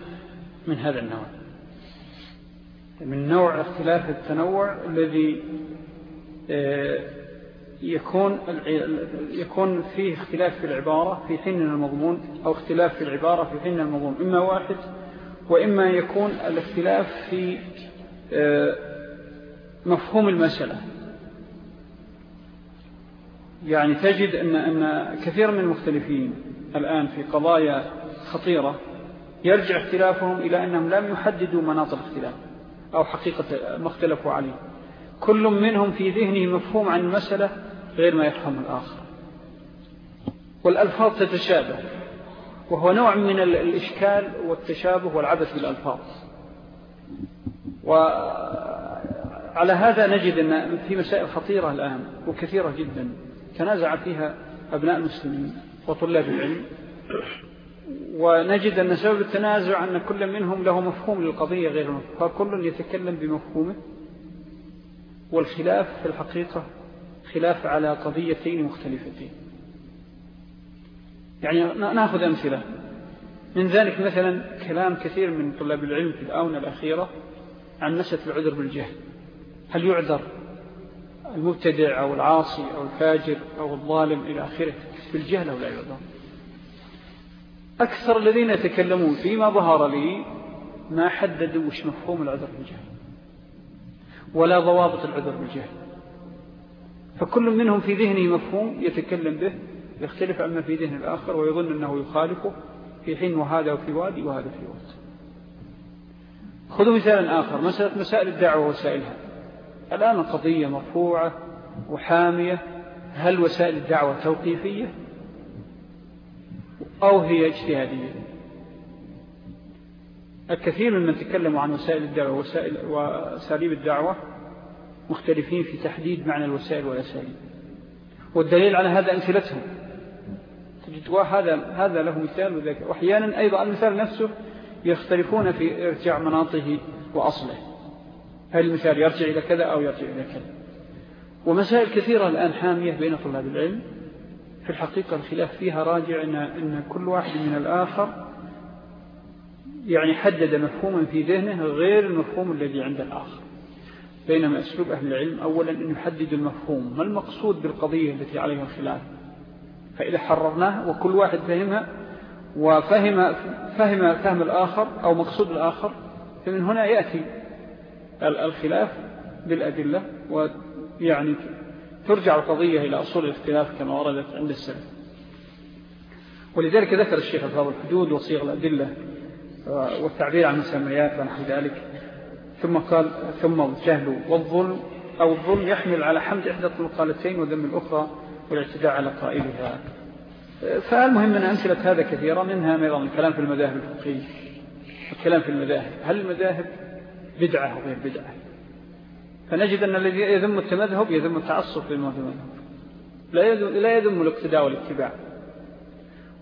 من هذا النوع. من نوع اختلاف التنوع الذي آه، يكون يكون فيه اختلاف في العبارة في حين المضمون أو اختلاف في العبارة في حين المضمون. إما واحد وإما يكون الاختلاف في آه، مفهوم المسألة. يعني تجد أن, أن كثير من المختلفين الآن في قضايا خطيرة يرجع اختلافهم إلى أنهم لم يحددوا مناط الاختلاف أو حقيقة ما اختلفوا عليه. كل منهم في ذهنه مفهوم عن المسألة غير ما يفهم الآخر. والألفاظ تتشابه وهو نوع من الإشكال والتشابه والعبث بالألفاظ. على هذا نجد أن في مسائل خطيرة الآن وكثيرة جدا تنازع فيها أبناء المسلمين وطلاب العلم. ونجد أن سبب التنازع أن كل منهم له مفهوم للقضية غير مفهوم فكل يتكلم بمفهومه. والخلاف في الحقيقة خلاف على قضيتين مختلفتين. يعني نأخذ أمثلة. من ذلك مثلا كلام كثير من طلاب العلم في الآونة الأخيرة عن مسألة العذر بالجهل. هل يعذر المبتدع أو العاصي أو الفاجر أو الظالم إلى آخره بالجهل أو لا يعذر؟ أكثر الذين يتكلمون فيما ظهر لي ما حددوا وش مفهوم العذر بالجهل ولا ضوابط العذر بالجهل. فكل منهم في ذهنه مفهوم يتكلم به يختلف عما في ذهن الآخر ويظن أنه يخالفه في حين وهذا في وادي وهذا في وادي. خذوا مثالا آخر مسألة مسائل الدعوة ووسائلها. الآن القضية مرفوعة وحامية. هل وسائل الدعوة توقيفية؟ أو هي اجتهادية؟ الكثير من تكلموا عن وسائل الدعوة وسائل وساليب الدعوة مختلفين في تحديد معنى الوسائل والأساليب. والدليل على هذا أمثلتهم. تجد هذا هذا له مثال وذلك وأحيانا أيضا المثال نفسه يختلفون في ارجاع مناطه وأصله. هل المثال يرجع إلى كذا أو يرجع إلى كذا؟ ومسائل كثيرة الآن حامية بين طلاب العلم. في الحقيقة الخلاف فيها راجع إن, إن كل واحد من الآخر يعني حدد مفهوما في ذهنه غير المفهوم الذي عند الآخر. بينما أسلوب أهل العلم أولا أن يحدد المفهوم ما المقصود بالقضية التي عليها الخلاف؟ فإذا حررناه وكل واحد فهمها وفهم فهم فهم الآخر أو مقصود الآخر فمن هنا يأتي الخلاف بالأدلة ويعني ترجع القضية إلى أصول الاختلاف كما وردت عند السلف. ولذلك ذكر الشيخ الفاظ الحدود وصيغ الأدلة والتعبير عن مسميات ونحو ذلك. ثم قال ثم الجهل والظلم أو الظلم يحمل على حمد إحدى المقالتين وذم الأخرى والاعتداء على قائلها. فالمهم أن أمثلة هذا كثيرة منها أيضا الكلام في المذاهب الفقهية. الكلام في المذاهب هل المذاهب بدعة؟ أو غير بدعة. فنجد أن الذي يذم التمذهب يذم التعصب في المذهب. لا يذم الاقتداء والاتباع.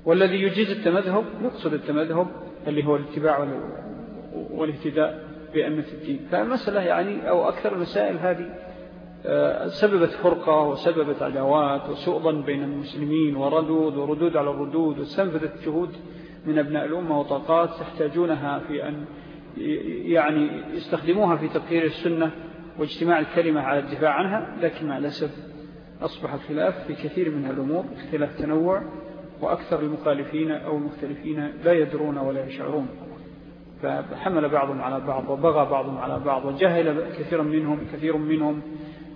والذي يجيز التمذهب يقصد التمذهب اللي هو الاتباع والاهتداء. بأمة الدين. فالمسألة يعني أو أكثر المسائل هذه آه، سببت فرقة وسببت عداوات ظن بين المسلمين وردود وردود على الردود واستنفذت جهود من أبناء الأمة وطاقات تحتاجونها في أن يعني يستخدموها في تطهير السنة واجتماع الكلمة على الدفاع عنها لكن مع الأسف أصبح الخلاف في كثير من الأمور اختلاف تنوع وأكثر المخالفين أو المختلفين لا يدرون ولا يشعرون. فحمل بعضهم على بعض وبغى بعضهم على بعض وجهل كثيرا منهم كثير منهم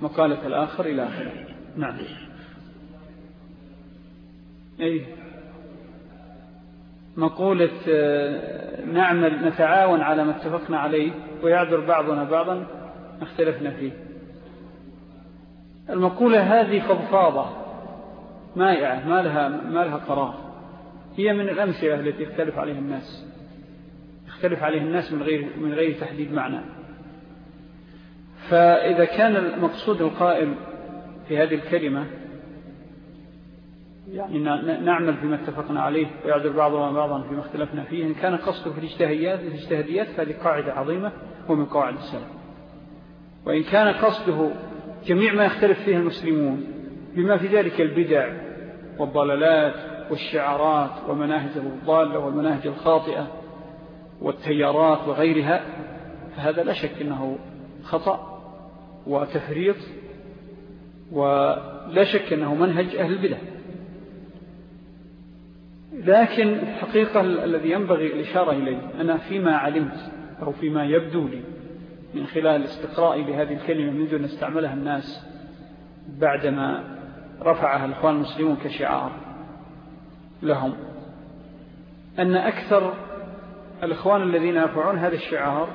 مقالة الآخر إلى آخره. نعم. أي مقولة آه، نعمل نتعاون على ما اتفقنا عليه ويعذر بعضنا بعضا اختلفنا فيه. المقولة هذه فضفاضة مائعة ما لها, ما لها قرار. هي من الأمثلة التي يختلف عليها الناس. يختلف عليها الناس من غير, من غير تحديد معنى. فإذا كان المقصود القائل في هذه الكلمة يعني نعمل فيما اتفقنا عليه ويعذر بعضنا بعضا فيما اختلفنا فيه إن كان قصده في الاجتهاديات, الاجتهاديات فهذه قاعدة عظيمة ومن قواعد السلام وإن كان قصده جميع ما يختلف فيه المسلمون بما في ذلك البدع والضلالات والشعارات ومناهج الضالة والمناهج الخاطئة والتيارات وغيرها فهذا لا شك أنه خطأ وتفريط ولا شك أنه منهج أهل البدع. لكن الحقيقة الذي ينبغي الإشارة إليه أنا فيما علمت أو فيما يبدو لي من خلال استقرائي لهذه الكلمة منذ أن استعملها الناس بعدما رفعها الإخوان المسلمون كشعار لهم أن أكثر الإخوان الذين يرفعون هذا الشعار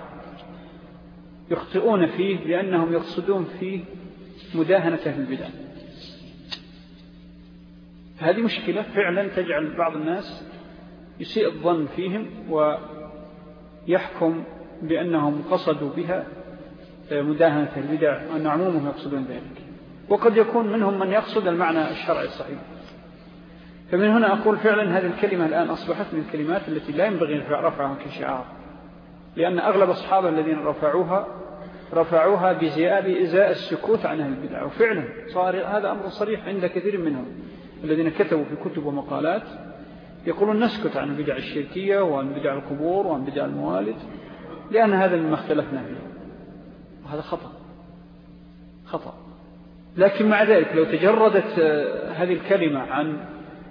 يخطئون فيه لأنهم يقصدون فيه مداهنة أهل البدع. هذه مشكلة فعلا تجعل بعض الناس يسيء الظن فيهم ويحكم بأنهم قصدوا بها مداهنة البدع أن عمومهم يقصدون ذلك. وقد يكون منهم من يقصد المعنى الشرعي الصحيح. فمن هنا أقول فعلا هذه الكلمة الآن أصبحت من الكلمات التي لا ينبغي رفعها كشعار لأن أغلب أصحاب الذين رفعوها رفعوها بزياء إزاء السكوت عن أهل البدع. وفعلا صار هذا أمر صريح عند كثير منهم الذين كتبوا في كتب ومقالات. يقولون نسكت عن البدع الشركية وعن بدع القبور وعن بدع الموالد لأن هذا مما اختلفنا فيه. وهذا خطأ. خطأ. لكن مع ذلك لو تجردت آه، هذه الكلمة عن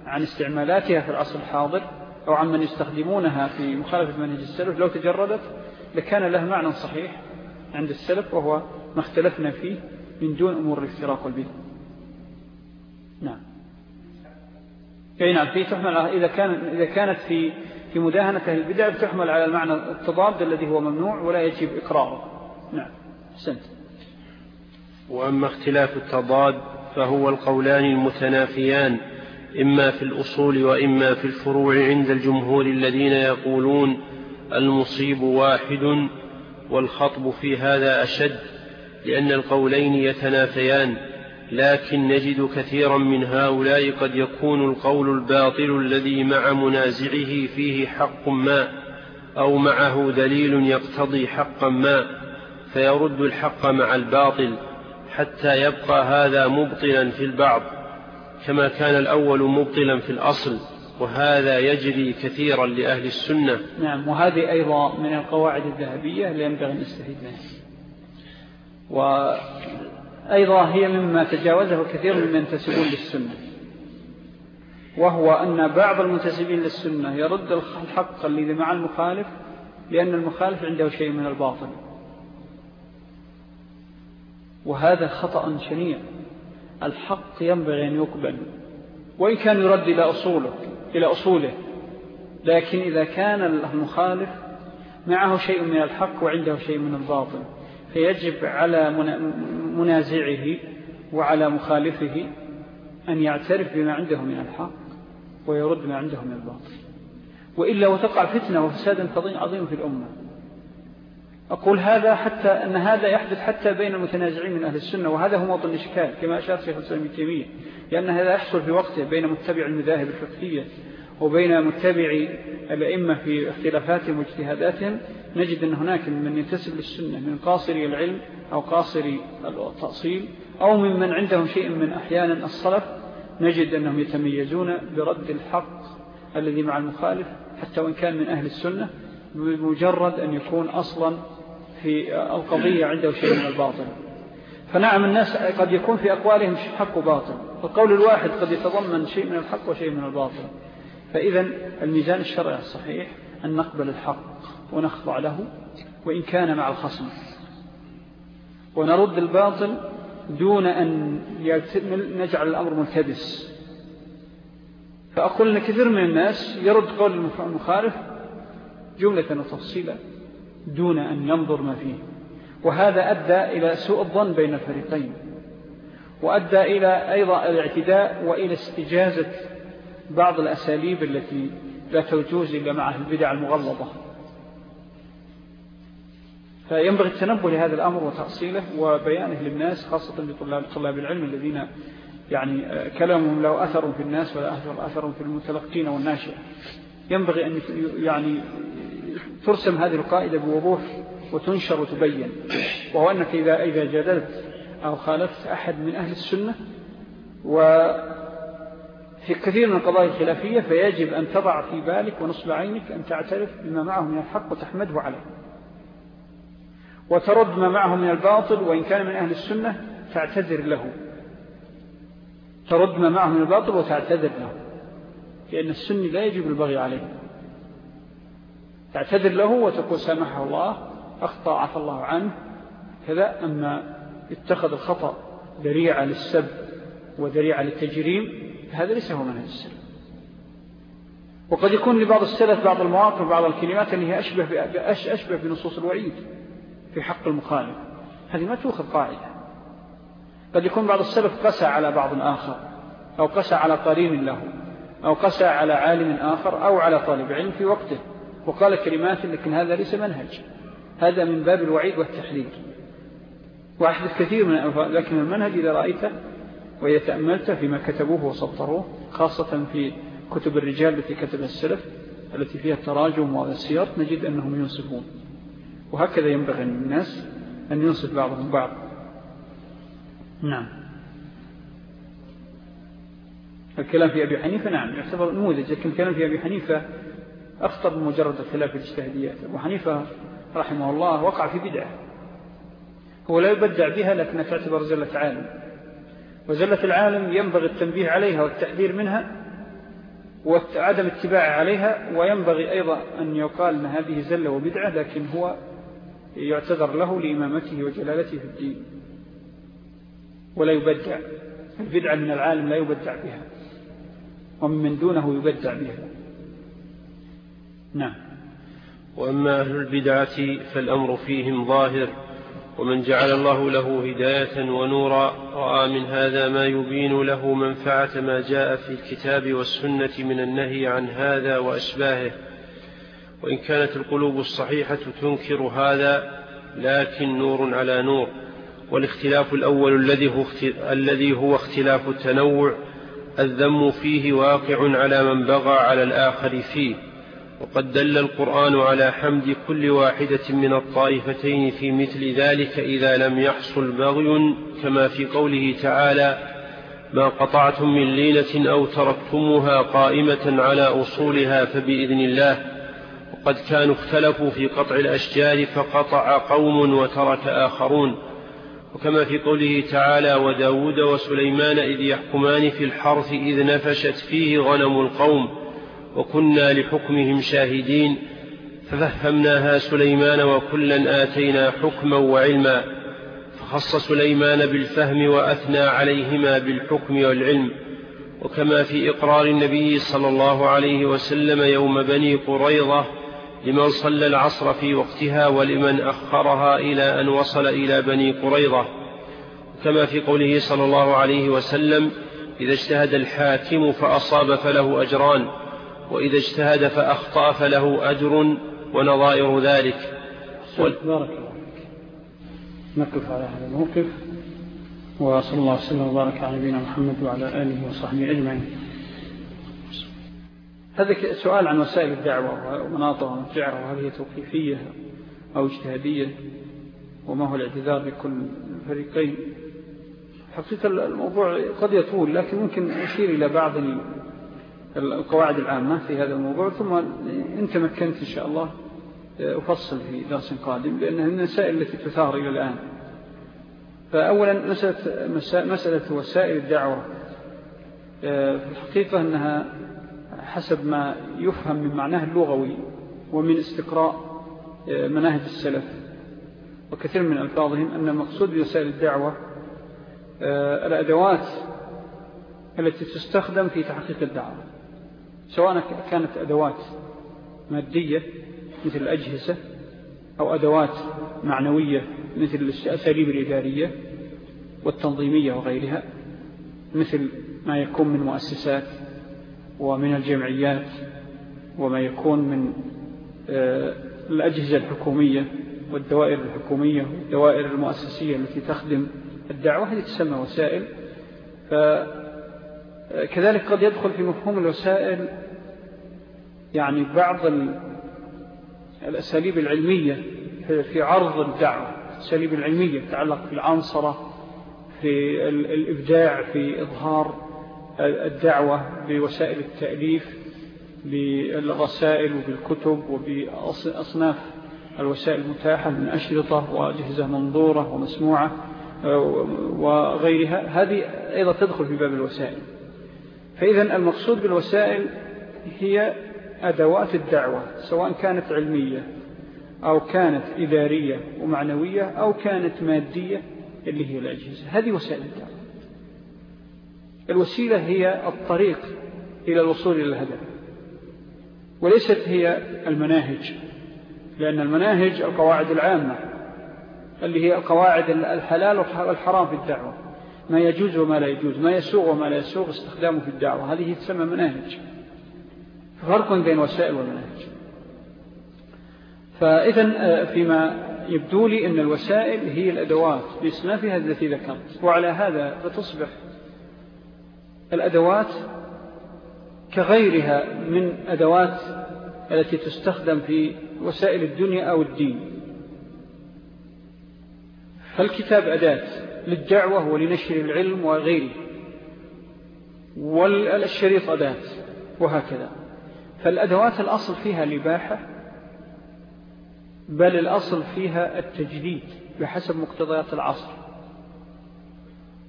عن استعمالاتها في العصر الحاضر أو عن من يستخدمونها في مخالفة منهج السلف. لو تجردت لكان له معنى صحيح عند السلف وهو ما اختلفنا فيه من دون أمور الافتراق والبدع. نعم. أي نعم في تحمل إذا, كان إذا كانت في في مداهنة البدع بتحمل على المعنى التضاد الذي هو ممنوع ولا يجب إقراره. نعم. سنت وأما اختلاف التضاد فهو القولان المتنافيان. إما في الأصول وإما في الفروع عند الجمهور الذين يقولون المصيب واحد والخطب في هذا أشد لأن القولين يتنافيان لكن نجد كثيرا من هؤلاء قد يكون القول الباطل الذي مع منازعه فيه حق ما أو معه دليل يقتضي حقا ما فيرد الحق مع الباطل حتى يبقى هذا مبطلا في البعض. كما كان الأول مبطلا في الأصل وهذا يجري كثيرا لأهل السنة. نعم وهذه أيضا من القواعد الذهبية اللي ينبغي أن نستفيد منها. وأيضا هي مما تجاوزه كثير من ينتسبون للسنة وهو أن بعض المنتسبين للسنة يرد الحق الذي مع المخالف لأن المخالف عنده شيء من الباطل. وهذا خطأ شنيع. الحق ينبغي أن يقبل وإن كان يرد إلى أصوله إلى أصوله. لكن إذا كان المخالف معه شيء من الحق وعنده شيء من الباطل فيجب على منازعه وعلى مخالفه أن يعترف بما عنده من الحق ويرد ما عنده من الباطل. وإلا وتقع فتنة وفساد عظيم في الأمة. أقول هذا حتى أن هذا يحدث حتى بين المتنازعين من أهل السنة وهذا هو موطن الإشكال كما أشار شيخ الإسلام التيمية لأن هذا يحصل في وقته بين متبع المذاهب الفقهية وبين متبع الأئمة في اختلافاتهم واجتهاداتهم. نجد أن هناك من ينتسب للسنة من قاصري العلم أو قاصري التأصيل أو ممن عندهم شيء من أحيانا الصلف. نجد أنهم يتميزون برد الحق الذي مع المخالف حتى وإن كان من أهل السنة بمجرد أن يكون أصلا في القضية عنده شيء من الباطل فنعم الناس قد يكون في أقوالهم حق وباطل القول الواحد قد يتضمن شيء من الحق وشيء من الباطل فإذا الميزان الشرعي الصحيح أن نقبل الحق ونخضع له وإن كان مع الخصم. ونرد الباطل دون أن نجعل الأمر ملتبس. فأقول أن كثير من الناس يرد قول المخالف جملة وتفصيلا. دون أن ينظر ما فيه. وهذا أدى إلى سوء الظن بين الفريقين. وأدى إلى أيضا الاعتداء وإلى استجازة بعض الأساليب التي لا توجوز إلا مع البدع المغلظة. فينبغي التنبه لهذا الأمر وتأصيله وبيانه للناس خاصة لطلاب طلاب العلم الذين يعني كلامهم له أثر في الناس ولا أثر في المتلقين والناشئ ينبغي أن يعني ترسم هذه القائدة بوضوح وتنشر وتبين وهو أنك إذا, إذا جدلت أو خالفت أحد من أهل السنة وفي كثير من القضايا الخلافية فيجب أن تضع في بالك ونصب عينك أن تعترف بما معه من الحق وتحمده عليه. وترد ما معه من الباطل وإن كان من أهل السنة تعتذر له. ترد ما معه من الباطل وتعتذر له لأن السني لا يجب البغي عليه. تعتذر له وتقول سامحه الله أخطأ عفى الله عنه. كذا أما اتخذ الخطأ ذريعة للسب وذريعة للتجريم هذا ليس هو منهج السلف وقد يكون لبعض السلف بعض المواقف بعض الكلمات اللي هي أشبه, أشبه بنصوص الوعيد في حق المخالف. هذه ما تأخذ قاعدة. قد يكون بعض السلف قسى على بعض آخر أو قسى على قرين له أو قسى على عالم آخر أو على طالب علم في وقته. وقال كلمات لكن هذا ليس منهج. هذا من باب الوعيد والتحذير وأحدث كثير من الألفاظ لكن المنهج إذا رأيته وإذا تأملت فيما كتبوه وسطروه خاصة في كتب الرجال التي كتبها السلف التي فيها التراجم والسير نجد أنهم ينصفون. وهكذا ينبغي الناس أن ينصف بعضهم بعض. نعم. الكلام في أبي حنيفة نعم يعتبر نموذج لكن الكلام في أبي حنيفة أخطر من مجرد الخلاف الاجتهاديات أبو حنيفة رحمه الله وقع في بدعة. هو لا يبدع بها لكنها تعتبر زلة عالم. وزلة العالم ينبغي التنبيه عليها والتحذير منها وعدم اتباع عليها وينبغي أيضا أن يقال أن هذه زلة وبدعة لكن هو يعتذر له لإمامته وجلالته في الدين. ولا يبدع. البدعة من العالم لا يبدع بها. ومن دونه يبدع بها. نعم. وأما أهل البدعة فالأمر فيهم ظاهر ومن جعل الله له هداية ونورا رأى من هذا ما يبين له منفعة ما جاء في الكتاب والسنة من النهي عن هذا وأشباهه. وإن كانت القلوب الصحيحة تنكر هذا لكن نور على نور. والاختلاف الأول الذي هو, اختلاف التنوع الذم فيه واقع على من بغى على الآخر فيه. وقد دل القرآن على حمد كل واحدة من الطائفتين في مثل ذلك إذا لم يحصل بغي كما في قوله تعالى ما قطعتم من لينة أو تركتموها قائمة على أصولها فبإذن الله. وقد كانوا اختلفوا في قطع الأشجار فقطع قوم وترك آخرون. وكما في قوله تعالى وداود وسليمان إذ يحكمان في الحرث إذ نفشت فيه غنم القوم. وكنا لحكمهم شاهدين ففهمناها سليمان وكلا آتينا حكما وعلما فخص سليمان بالفهم وأثنى عليهما بالحكم والعلم. وكما في إقرار النبي صلى الله عليه وسلم يوم بني قريضة لمن صلى العصر في وقتها ولمن أخرها إلى أن وصل إلى بني قريضة كما في قوله صلى الله عليه وسلم إذا اجتهد الحاكم فأصاب فله أجران. وإذا اجتهد فأخطأ فله أجر ونظائر ذلك. بارك الله نقف على هذا الموقف. وصلى الله وسلم وبارك على نبينا محمد وعلى آله وصحبه أجمعين. هذا سؤال عن وسائل الدعوة ومناطق ومرجعها وهل هي توقيفية أو اجتهادية؟ وما هو الاعتذار لكل الفريقين؟ حقيقة الموضوع قد يطول لكن ممكن أشير إلى بعض القواعد العامة في هذا الموضوع ثم إن تمكنت إن شاء الله أفصل في درس قادم لأنها من المسائل التي تثار إلى الآن. فأولا مسألة, مسألة وسائل الدعوة. في الحقيقة أنها حسب ما يفهم من معناه اللغوي ومن استقراء مناهج السلف. وكثير من ألفاظهم أن المقصود بوسائل الدعوة الأدوات التي تستخدم في تحقيق الدعوة. سواء كانت أدوات مادية مثل الأجهزة أو أدوات معنوية مثل الأساليب الإدارية والتنظيمية وغيرها مثل ما يكون من مؤسسات ومن الجمعيات وما يكون من آه، الأجهزة الحكومية والدوائر الحكومية والدوائر المؤسسية التي تخدم الدعوة هذه تسمى وسائل. كذلك قد يدخل في مفهوم الوسائل يعني بعض الأساليب العلمية في عرض الدعوة الأساليب العلمية تتعلق في العنصرة في الإبداع في إظهار الدعوة بوسائل التأليف بالرسائل وبالكتب وبأصناف الوسائل المتاحة من أشرطة وأجهزة منظورة ومسموعة وغيرها. هذه أيضا تدخل في باب الوسائل. فإذا المقصود بالوسائل هي أدوات الدعوة سواء كانت علمية أو كانت إدارية ومعنوية أو كانت مادية اللي هي الأجهزة. هذه وسائل الدعوة. الوسيلة هي الطريق إلى الوصول إلى الهدف. وليست هي المناهج لأن المناهج القواعد العامة اللي هي القواعد الحلال والحرام في الدعوة. ما يجوز وما لا يجوز ما يسوغ وما لا يسوغ استخدامه في الدعوة. هذه تسمى مناهج. فرق بين وسائل والمناهج فإذا آه، فيما يبدو لي أن الوسائل هي الأدوات بإصنافها التي ذكرت. وعلى هذا فتصبح الأدوات كغيرها من أدوات التي تستخدم في وسائل الدنيا أو الدين. فالكتاب أداة. للدعوة ولنشر العلم وغيره. والشريط أداة وهكذا. فالأدوات الأصل فيها الإباحة بل الأصل فيها التجديد بحسب مقتضيات العصر.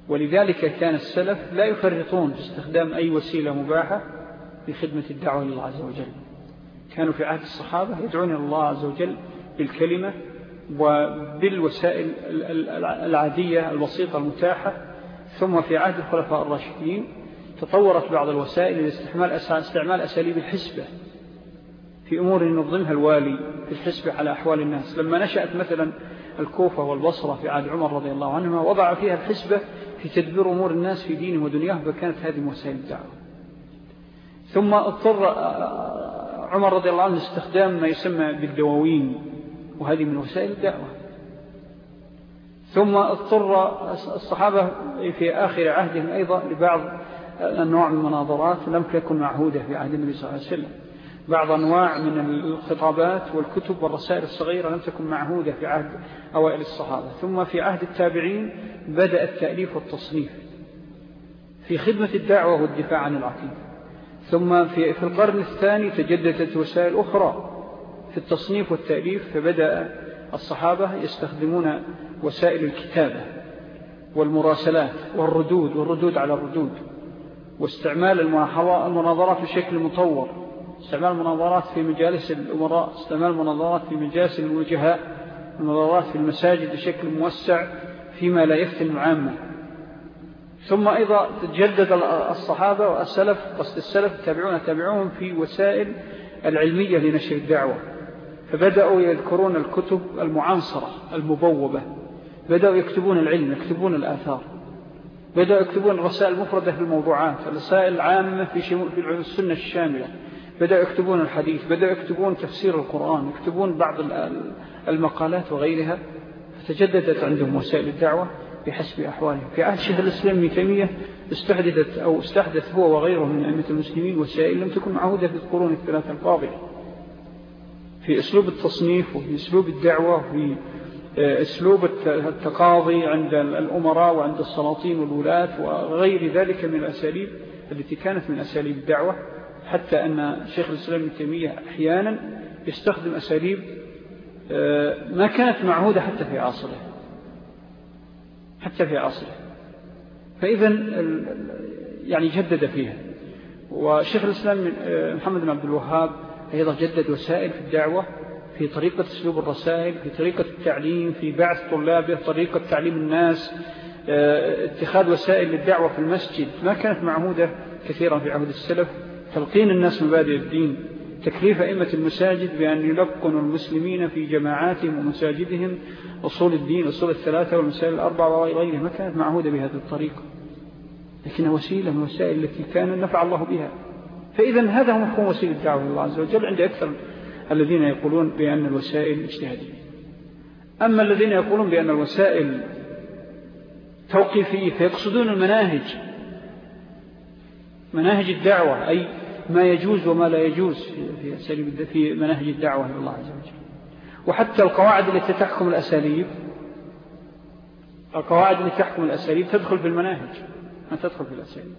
ولذلك كان السلف لا يفرطون في استخدام أي وسيلة مباحة في خدمة الدعوة لله عز وجل. كانوا في عهد الصحابة يدعون الله عز وجل بالكلمة وبالوسائل العادية البسيطة المتاحة ثم في عهد الخلفاء الراشدين تطورت بعض الوسائل لاستعمال استعمال أساليب الحسبة في أمور ينظمها الوالي في الحسبة على أحوال الناس. لما نشأت مثلا الكوفة والبصرة في عهد عمر رضي الله عنهما وضع فيها الحسبة في تدبير أمور الناس في دينه ودنياه فكانت هذه وسائل الدعوة. ثم اضطر عمر رضي الله عنه استخدام ما يسمى بالدواوين. وهذه من وسائل الدعوة. ثم اضطر الصحابة في آخر عهدهم أيضا لبعض أنواع من المناظرات لم تكن معهودة في عهد النبي صلى الله عليه وسلم. بعض أنواع من الخطابات والكتب والرسائل الصغيرة لم تكن معهودة في عهد أوائل الصحابة. ثم في عهد التابعين بدأ التأليف والتصنيف في خدمة الدعوة والدفاع عن العقيدة. ثم في, في القرن الثاني تجددت وسائل أخرى في التصنيف والتأليف فبدأ الصحابة يستخدمون وسائل الكتابة والمراسلات والردود والردود على الردود واستعمال المناظرات بشكل مطور استعمال المناظرات في مجالس الأمراء استعمال المناظرات في مجالس الوجهاء المناظرات في المساجد بشكل موسع فيما لا يفتن العامة ثم أيضا تجدد الصحابة والسلف قصد السلف تابعون تابعوهم في وسائل العلمية لنشر الدعوة. فبدأوا يذكرون الكتب المعاصرة المبوبة. بدأوا يكتبون العلم يكتبون الآثار. بدأوا يكتبون الرسائل المفردة في الموضوعات الرسائل العامة في, السنة الشاملة. بدأوا يكتبون الحديث بدأوا يكتبون تفسير القرآن يكتبون بعض المقالات وغيرها. فتجددت عندهم وسائل الدعوة بحسب أحوالهم. في عهد شهر الإسلام ميتمية استحدثت أو استحدث هو وغيره من أئمة المسلمين وسائل لم تكن معهودة في القرون الثلاثة الفاضلة. في أسلوب التصنيف وفي أسلوب الدعوة وفي آه، أسلوب التقاضي عند الأمراء وعند السلاطين والولاة وغير ذلك من الأساليب التي كانت من أساليب الدعوة حتى أن شيخ الإسلام التيمية أحيانا يستخدم أساليب آه، ما كانت معهودة حتى في عصره. حتى في عصره. فإذا يعني جدد فيها. وشيخ الإسلام آه، محمد بن عبد الوهاب أيضا جدد وسائل في الدعوة في طريقة أسلوب الرسائل في طريقة التعليم في بعث طلابه طريقة تعليم الناس آه، اتخاذ وسائل للدعوة في المسجد. ما كانت معهودة كثيرا في عهد السلف. تلقين الناس مبادئ الدين. تكليف أئمة المساجد بأن يلقنوا المسلمين في جماعاتهم ومساجدهم أصول الدين أصول الثلاثة والمسائل الأربعة وغيرها. ما كانت معهودة بهذه الطريقة. لكنها وسيلة من الوسائل التي كان نفع الله بها. فإذا هذا هو مفهوم وسيلة الدعوة الله عز وجل عند أكثر الذين يقولون بأن الوسائل اجتهادية. أما الذين يقولون بأن الوسائل توقيفية فيقصدون المناهج مناهج الدعوة أي ما يجوز وما لا يجوز في, في مناهج الدعوة إلى الله عز وجل. وحتى القواعد التي تحكم الأساليب القواعد التي تحكم الأساليب تدخل في المناهج ما تدخل في الأساليب.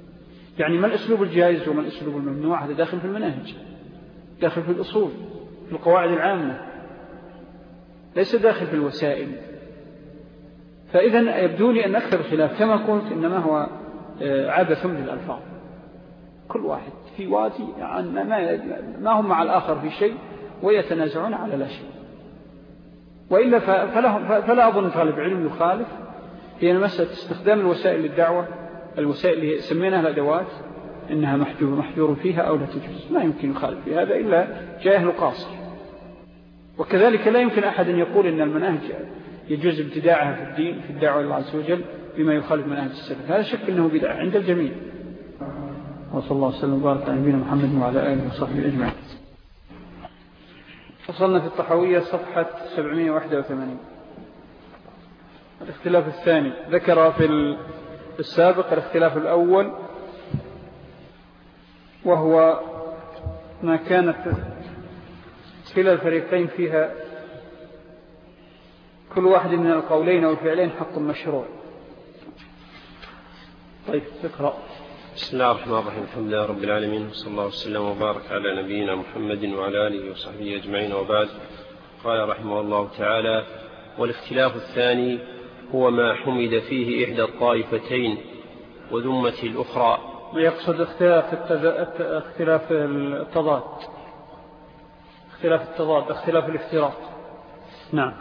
يعني ما الأسلوب الجائز وما الأسلوب الممنوع؟ هذا داخل في المناهج داخل في الأصول في القواعد العامة. ليس داخل في الوسائل. فإذا يبدو لي أن أكثر الخلاف كما قلت إنما هو آه، عبث للألفاظ. كل واحد في وادي يعني ما, هم مع الآخر في شيء ويتنازعون على لا شيء. وإلا فلا أظن طالب علم يخالف. هي مسألة استخدام الوسائل للدعوة الوسائل اللي سميناها الأدوات إنها محجور محجور فيها أو لا تجوز. ما يمكن يخالف في هذا إلا جاهل قاصر. وكذلك لا يمكن أحد أن يقول إن المناهج يجوز ابتداعها في الدين في الدعوة الله عز وجل بما يخالف مناهج السلف. هذا شك أنه بدعة عند الجميع. وصلى الله وسلم وبارك على نبينا محمد وعلى آله وصحبه أجمعين. وصلنا في الطحوية صفحة 781 الاختلاف الثاني. ذكر في السابق الاختلاف الأول وهو ما كانت كلا الفريقين فيها كل واحد من القولين أو الفعلين حق مشروع. طيب اقرأ. بسم الله الرحمن الرحيم. الحمد لله رب العالمين وصلى الله وسلم وبارك على نبينا محمد وعلى آله وصحبه أجمعين. وبعد قال رحمه الله تعالى والإختلاف الثاني هو ما حمد فيه إحدى الطائفتين وذمة الأخرى. ويقصد اختلاف اختلاف التضاد. اختلاف التضاد اختلاف الافتراق. نعم.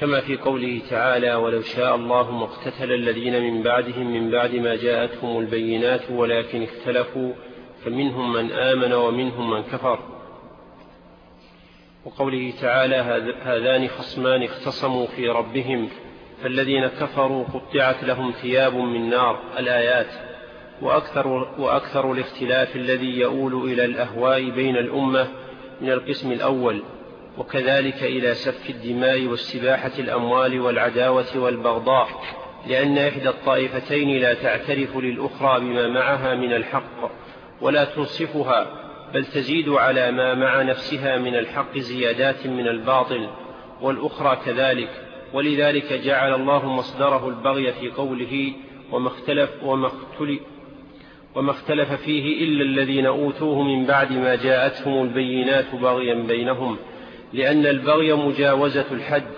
كما في قوله تعالى ولو شاء الله ما اقتتل الذين من بعدهم من بعد ما جاءتهم البينات ولكن اختلفوا فمنهم من آمن ومنهم من كفر. وقوله تعالى هذان خصمان اختصموا في ربهم فالذين كفروا قطعت لهم ثياب من نار الآيات. وأكثر, وأكثر الاختلاف الذي يؤول إلى الأهواء بين الأمة من القسم الأول وكذلك إلى سفك الدماء واستباحة الأموال والعداوة والبغضاء لأن إحدى الطائفتين لا تعترف للأخرى بما معها من الحق ولا تنصفها بل تزيد على ما مع نفسها من الحق زيادات من الباطل والأخرى كذلك. ولذلك جعل الله مصدره البغي في قوله وما اختلف, وما اختلف, وما اختلف فيه إلا الذين أوتوه من بعد ما جاءتهم البينات بغيا بينهم لأن البغي مجاوزة الحد.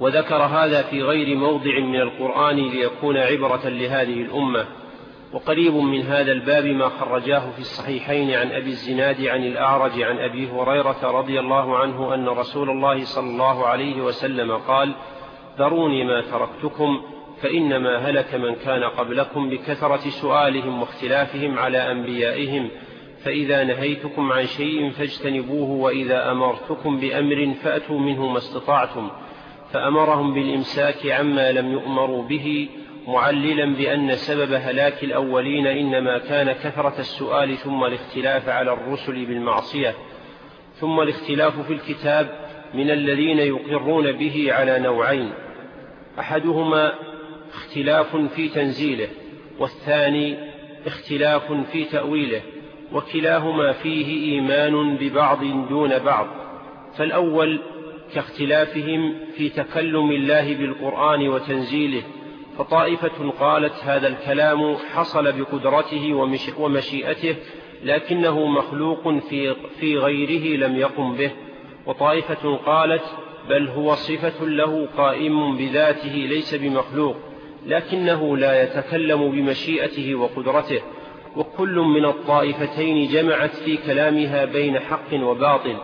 وذكر هذا في غير موضع من القرآن ليكون عبرة لهذه الأمة. وقريب من هذا الباب ما خرجاه في الصحيحين عن أبي الزناد عن الأعرج عن أبي هريرة رضي الله عنه أن رسول الله صلى الله عليه وسلم قال ذروني ما تركتكم فإنما هلك من كان قبلكم بكثرة سؤالهم واختلافهم على أنبيائهم. فإذا نهيتكم عن شيء فاجتنبوه وإذا أمرتكم بأمر فأتوا منه ما استطعتم. فأمرهم بالإمساك عما لم يؤمروا به معللا بأن سبب هلاك الأولين إنما كان كثرة السؤال ثم الاختلاف على الرسل بالمعصية ثم الاختلاف في الكتاب من الذين يقرون به على نوعين أحدهما اختلاف في تنزيله والثاني اختلاف في تأويله وكلاهما فيه إيمان ببعض دون بعض فالأول كاختلافهم في تكلم الله بالقرآن وتنزيله فطائفة قالت هذا الكلام حصل بقدرته ومشيئته لكنه مخلوق في, في غيره لم يقم به. وطائفة قالت بل هو صفة له قائم بذاته ليس بمخلوق لكنه لا يتكلم بمشيئته وقدرته. وكل من الطائفتين جمعت في كلامها بين حق وباطل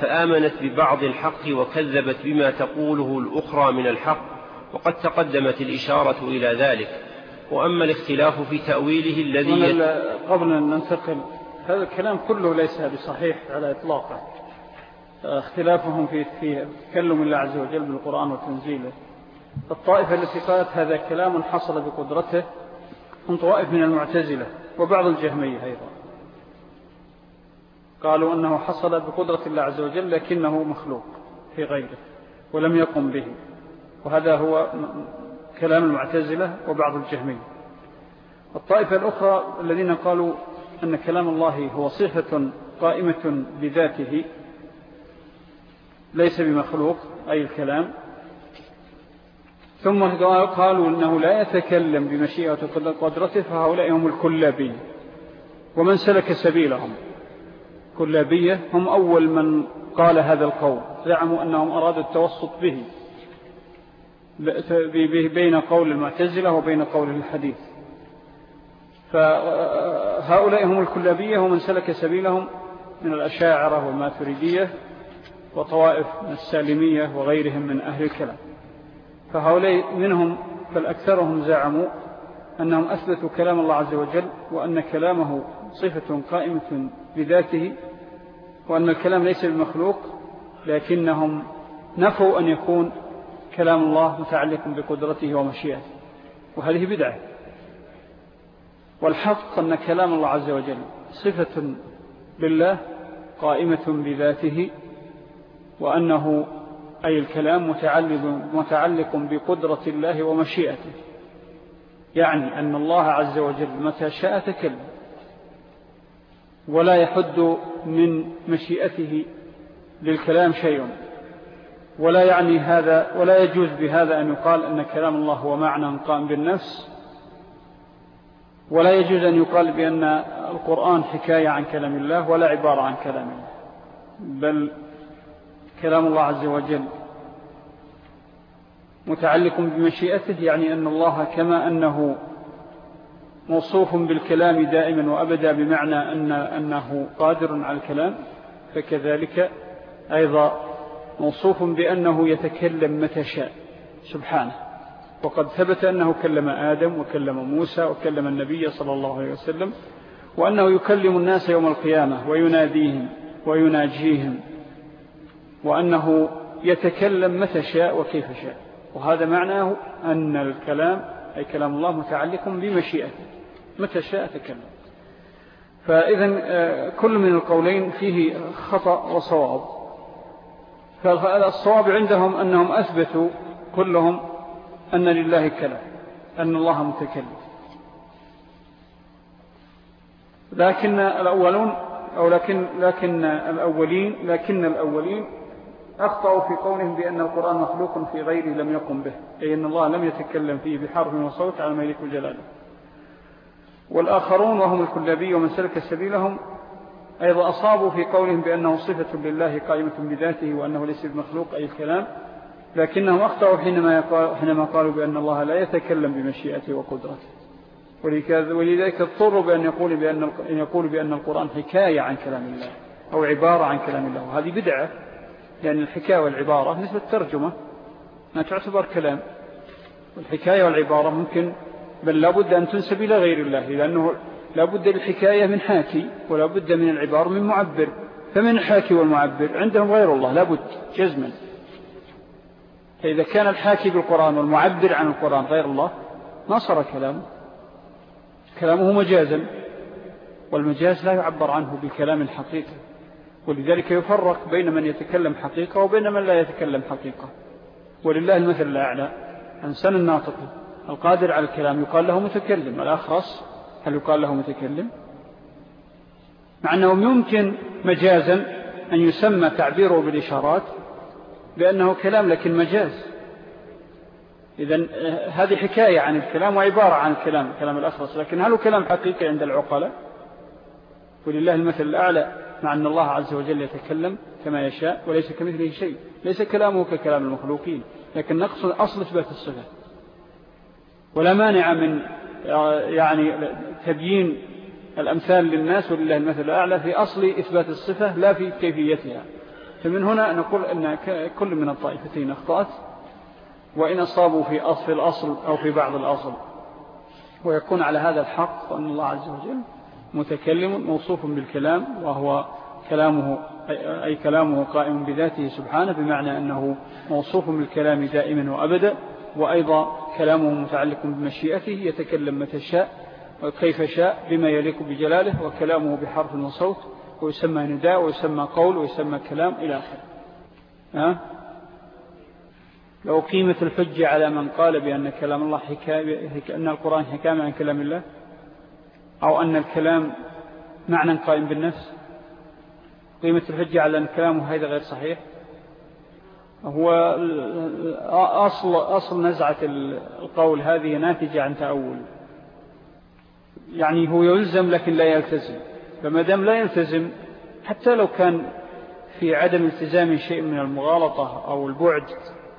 فآمنت ببعض الحق وكذبت بما تقوله الأخرى من الحق. وقد تقدمت الإشارة إلى ذلك. وأما الاختلاف في تأويله الذي قبل أن ننتقل هذا الكلام كله ليس بصحيح على إطلاقه. اختلافهم في في تكلم الله عز وجل بالقرآن وتنزيله. الطائفة التي قالت هذا كلام حصل بقدرته هم طوائف من المعتزلة وبعض الجهمية أيضا. قالوا أنه حصل بقدرة الله عز وجل لكنه مخلوق في غيره ولم يقم به. وهذا هو كلام المعتزلة وبعض الجهمية. الطائفة الأخرى الذين قالوا أن كلام الله هو صفة قائمة بذاته ليس بمخلوق أي الكلام. ثم قالوا أنه لا يتكلم بمشيئة قدرته فهؤلاء هم الكلابين ومن سلك سبيلهم كلابية هم أول من قال هذا القول زعموا أنهم أرادوا التوسط به. بين قول المعتزلة وبين قول الحديث. فهؤلاء هم الكلابية ومن سلك سبيلهم من الأشاعرة والماتريدية وطوائف السالمية وغيرهم من أهل الكلام. فهؤلاء منهم بل أكثرهم زعموا أنهم أثبتوا كلام الله عز وجل وأن كلامه صفة قائمة بذاته وأن الكلام ليس بمخلوق لكنهم نفوا أن يكون كلام الله متعلق بقدرته ومشيئته وهذه بدعة. والحق أن كلام الله عز وجل صفة لله قائمة بذاته وأنه أي الكلام متعلق, متعلق بقدرة الله ومشيئته. يعني أن الله عز وجل متى شاء تكلم ولا يحد من مشيئته للكلام شيء. ولا يعني هذا ولا يجوز بهذا أن يقال أن كلام الله هو معنى قام بالنفس ولا يجوز أن يقال بأن القرآن حكاية عن كلام الله ولا عبارة عن كلام الله بل كلام الله عز وجل متعلق بمشيئته يعني أن الله كما أنه موصوف بالكلام دائما وأبدا بمعنى أن أنه قادر على الكلام فكذلك أيضا موصوف بأنه يتكلم متى شاء. سبحانه. وقد ثبت أنه كلم آدم وكلم موسى وكلم النبي صلى الله عليه وسلم وأنه يكلم الناس يوم القيامة ويناديهم ويناجيهم وأنه يتكلم متى شاء وكيف شاء. وهذا معناه أن الكلام أي كلام الله متعلق بمشيئته. متى شاء تكلم. فإذا آه، كل من القولين فيه خطأ وصواب. فالصواب عندهم أنهم أثبتوا كلهم أن لله كلام أن الله متكلم. لكن الأولون أو لكن, لكن الأولين لكن الأولين أخطأوا في قولهم بأن القرآن مخلوق في غيره لم يقم به أي أن الله لم يتكلم فيه بحرف وصوت على ملك جلاله والآخرون وهم الكلابي ومن سلك سبيلهم أيضا أصابوا في قولهم بأنه صفة لله قائمة بذاته وأنه ليس بمخلوق أي الكلام لكنهم أخطأوا حينما, حينما قالوا بأن الله لا يتكلم بمشيئته وقدرته. ولذلك اضطروا بأن يقول بأن, أن يقول بأن القرآن حكاية عن كلام الله أو عبارة عن كلام الله. وهذه بدعة لأن الحكاية والعبارة نسبة ترجمة ما تعتبر كلام. والحكاية والعبارة ممكن بل لابد أن تنسب إلى غير الله لأنه لابد للحكاية من حاكي ولابد من العبارة من معبر. فمن الحاكي والمعبر؟ عندهم غير الله لابد جزما. فإذا كان الحاكي بالقرآن والمعبر عن القرآن غير الله ما صار كلامه. كلامه مجازا والمجاز لا يعبر عنه بكلام الحقيقة ولذلك يفرق بين من يتكلم حقيقة وبين من لا يتكلم حقيقة. ولله المثل الأعلى أنسان الناطق القادر على الكلام يقال له متكلم. الأخرس هل يقال له متكلم؟ مع أنه يمكن مجازا أن يسمى تعبيره بالإشارات بأنه كلام لكن مجاز. آه، هذه حكاية عن الكلام وعبارة عن الكلام كلام الأخرس لكن هل هو كلام حقيقي عند العقلاء؟ ولله المثل الأعلى مع أن الله عز وجل يتكلم كما يشاء وليس كمثله شيء. ليس كلامه ككلام المخلوقين لكن نقص أصل إثبات الصفة. ولا مانع من يعني تبيين الأمثال للناس ولله المثل الأعلى في أصل إثبات الصفة لا في كيفيتها. فمن هنا نقول أن كل من الطائفتين أخطأت وإن أصابوا في أصل الأصل أو في بعض الأصل. ويكون على هذا الحق أن الله عز وجل متكلم موصوف بالكلام وهو كلامه أي كلامه قائم بذاته سبحانه بمعنى أنه موصوف بالكلام دائما وأبدا. وأيضا كلامه متعلق بمشيئته يتكلم متى شاء وكيف شاء بما يليق بجلاله وكلامه بحرف وصوت ويسمى نداء ويسمى قول ويسمى كلام إلى آخر ها؟ لو قيمة الحجة على من قال بأن كلام الله حكاية أن القرآن حكاية عن كلام الله؟ أو أن الكلام معنى قائم بالنفس؟ قيمة الحجة على أن كلامه هذا غير صحيح؟ هو أصل, أصل نزعة القول. هذه ناتجة عن تأول. يعني هو يلزم لكن لا يلتزم. فما دام لا يلتزم حتى لو كان في عدم التزام شيء من المغالطة أو البعد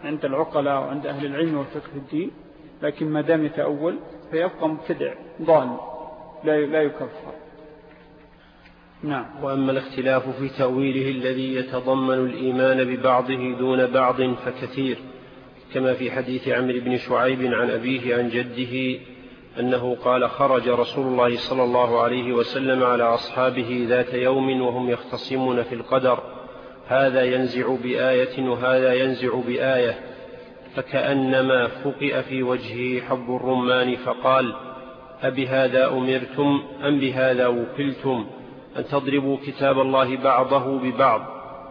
عند العقلاء وعند أهل العلم والفقه الدين لكن ما دام يتأول فيبقى مبتدع ضال لا يكفر. نعم. وأما الاختلاف في تأويله الذي يتضمن الإيمان ببعضه دون بعض فكثير كما في حديث عمرو بن شعيب عن أبيه عن جده أنه قال خرج رسول الله صلى الله عليه وسلم على أصحابه ذات يوم وهم يختصمون في القدر هذا ينزع بآية وهذا ينزع بآية فكأنما فقئ في وجهه حب الرمان فقال أبهذا أمرتم أم بهذا وكلتم؟ أن تضربوا كتاب الله بعضه ببعض.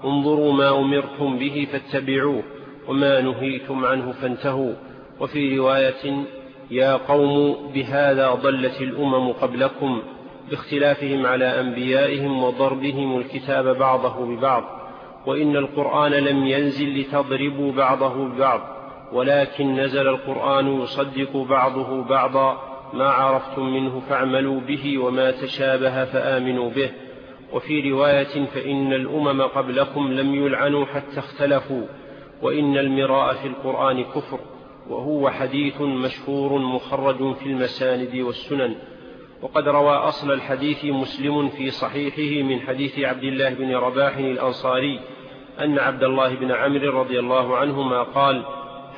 انظروا ما أمرتم به فاتبعوه وما نهيتم عنه فانتهوا. وفي رواية يا قوم بهذا ضلت الأمم قبلكم باختلافهم على أنبيائهم وضربهم الكتاب بعضه ببعض. وإن القرآن لم ينزل لتضربوا بعضه ببعض ولكن نزل القرآن يصدق بعضه بعضا. ما عرفتم منه فاعملوا به وما تشابه فآمنوا به. وفي رواية فإن الأمم قبلكم لم يلعنوا حتى اختلفوا وإن المراء في القرآن كفر وهو حديث مشهور مخرج في المساند والسنن. وقد روى أصل الحديث مسلم في صحيحه من حديث عبد الله بن رباح الأنصاري أن عبد الله بن عمرو رضي الله عنهما قال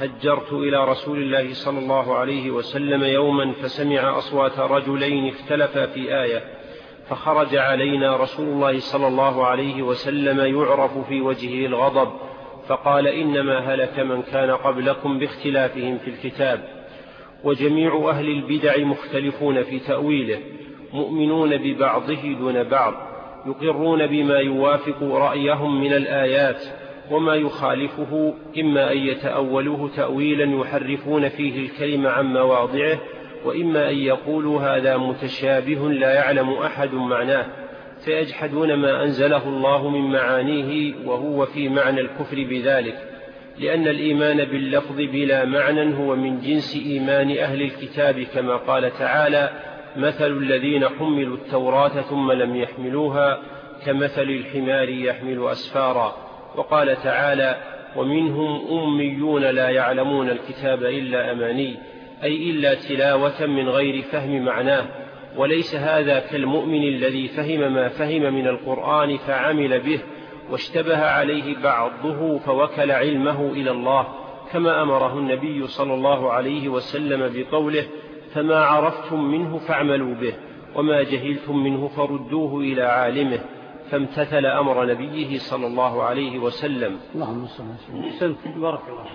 هجرت إلى رسول الله صلى الله عليه وسلم يوما فسمع أصوات رجلين اختلفا في آية فخرج علينا رسول الله صلى الله عليه وسلم يعرف في وجهه الغضب فقال إنما هلك من كان قبلكم باختلافهم في الكتاب. وجميع أهل البدع مختلفون في تأويله مؤمنون ببعضه دون بعض يقرون بما يوافق رأيهم من الآيات. وما يخالفه إما أن يتأولوه تأويلا يحرفون فيه الكلمة عن مواضعه وإما أن يقولوا هذا متشابه لا يعلم أحد معناه فيجحدون ما أنزله الله من معانيه وهو في معنى الكفر بذلك لأن الإيمان باللفظ بلا معنى هو من جنس إيمان أهل الكتاب كما قال تعالى مثل الذين حملوا التوراة ثم لم يحملوها كمثل الحمار يحمل أسفارا وقال تعالى ومنهم أميون لا يعلمون الكتاب إلا أماني أي إلا تلاوة من غير فهم معناه وليس هذا كالمؤمن الذي فهم ما فهم من القرآن فعمل به واشتبه عليه بعضه فوكل علمه إلى الله كما أمره النبي صلى الله عليه وسلم بقوله فما عرفتم منه فاعملوا به وما جهلتم منه فردوه إلى عالمه فامتثل أمر نبيه صلى الله عليه وسلم. اللهم صل وسلم بارك الله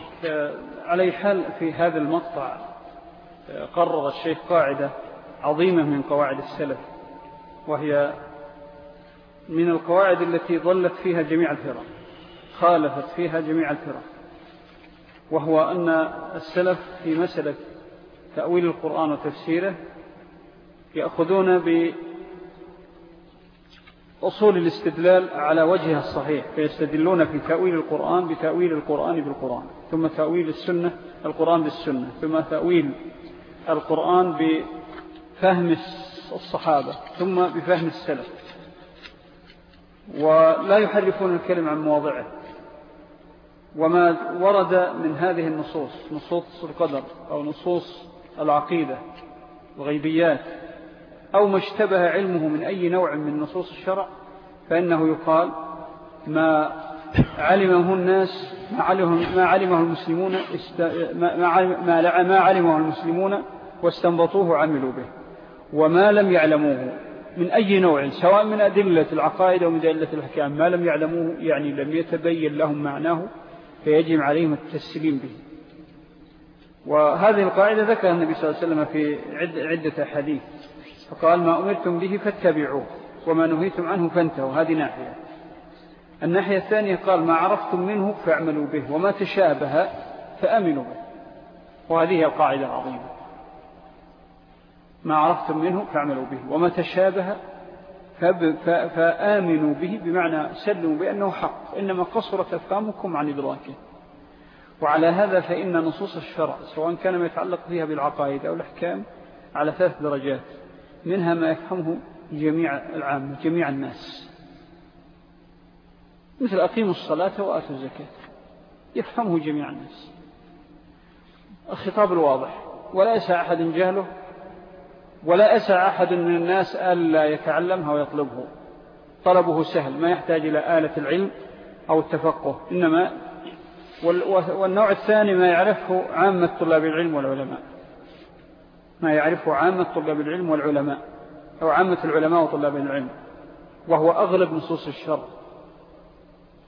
على حال في هذا المقطع قرر الشيخ قاعدة عظيمة من قواعد السلف وهي من القواعد التي ظلت فيها جميع الفرق خالفت فيها جميع الفرق وهو أن السلف في مسألة تأويل القرآن وتفسيره يأخذون بأصول الاستدلال على وجهها الصحيح فيستدلون في تأويل القرآن بتأويل القرآن بالقرآن ثم تأويل السنة القرآن بالسنة ثم تأويل القرآن بفهم الصحابة ثم بفهم السلف. ولا يحرفون الكلم عن مواضعه. وما ورد من هذه النصوص نصوص القدر أو نصوص العقيدة الغيبيات أو ما اشتبه علمه من أي نوع من نصوص الشرع فإنه يقال ما علمه الناس ما علمه, ما علمه المسلمون ما علمه المسلمون واستنبطوه عملوا به. وما لم يعلموه من أي نوع سواء من أدلة العقائد أو من أدلة الحكام ما لم يعلموه يعني لم يتبين لهم معناه فيجب عليهم التسليم به. وهذه القاعدة ذكر النبي صلى الله عليه وسلم في عدة حديث فقال ما أمرتم به فاتبعوه وما نهيتم عنه فانتهوا. هذه ناحية. الناحية الثانية قال ما عرفتم منه فاعملوا به وما تشابه فأمنوا به. وهذه القاعدة العظيمة. ما عرفتم منه فاعملوا به وما تشابه فآمنوا به بمعنى سلموا بأنه حق. إنما قصرت أفهامكم عن إدراكه. وعلى هذا فإن نصوص الشرع سواء كان ما يتعلق فيها بالعقائد أو الأحكام على ثلاث درجات. منها ما يفهمه جميع العامة جميع الناس. مثل أقيموا الصلاة وآتوا الزكاة. يفهمه جميع الناس. الخطاب الواضح. ولا يسع أحد جهله ولا أسع أحد من الناس ألا يتعلمها ويطلبه طلبه سهل ما يحتاج إلى آلة العلم أو التفقه. إنما والنوع الثاني ما يعرفه عامة طلاب العلم والعلماء. ما يعرفه عامة طلاب العلم والعلماء أو عامة العلماء وطلاب العلم وهو أغلب نصوص الشر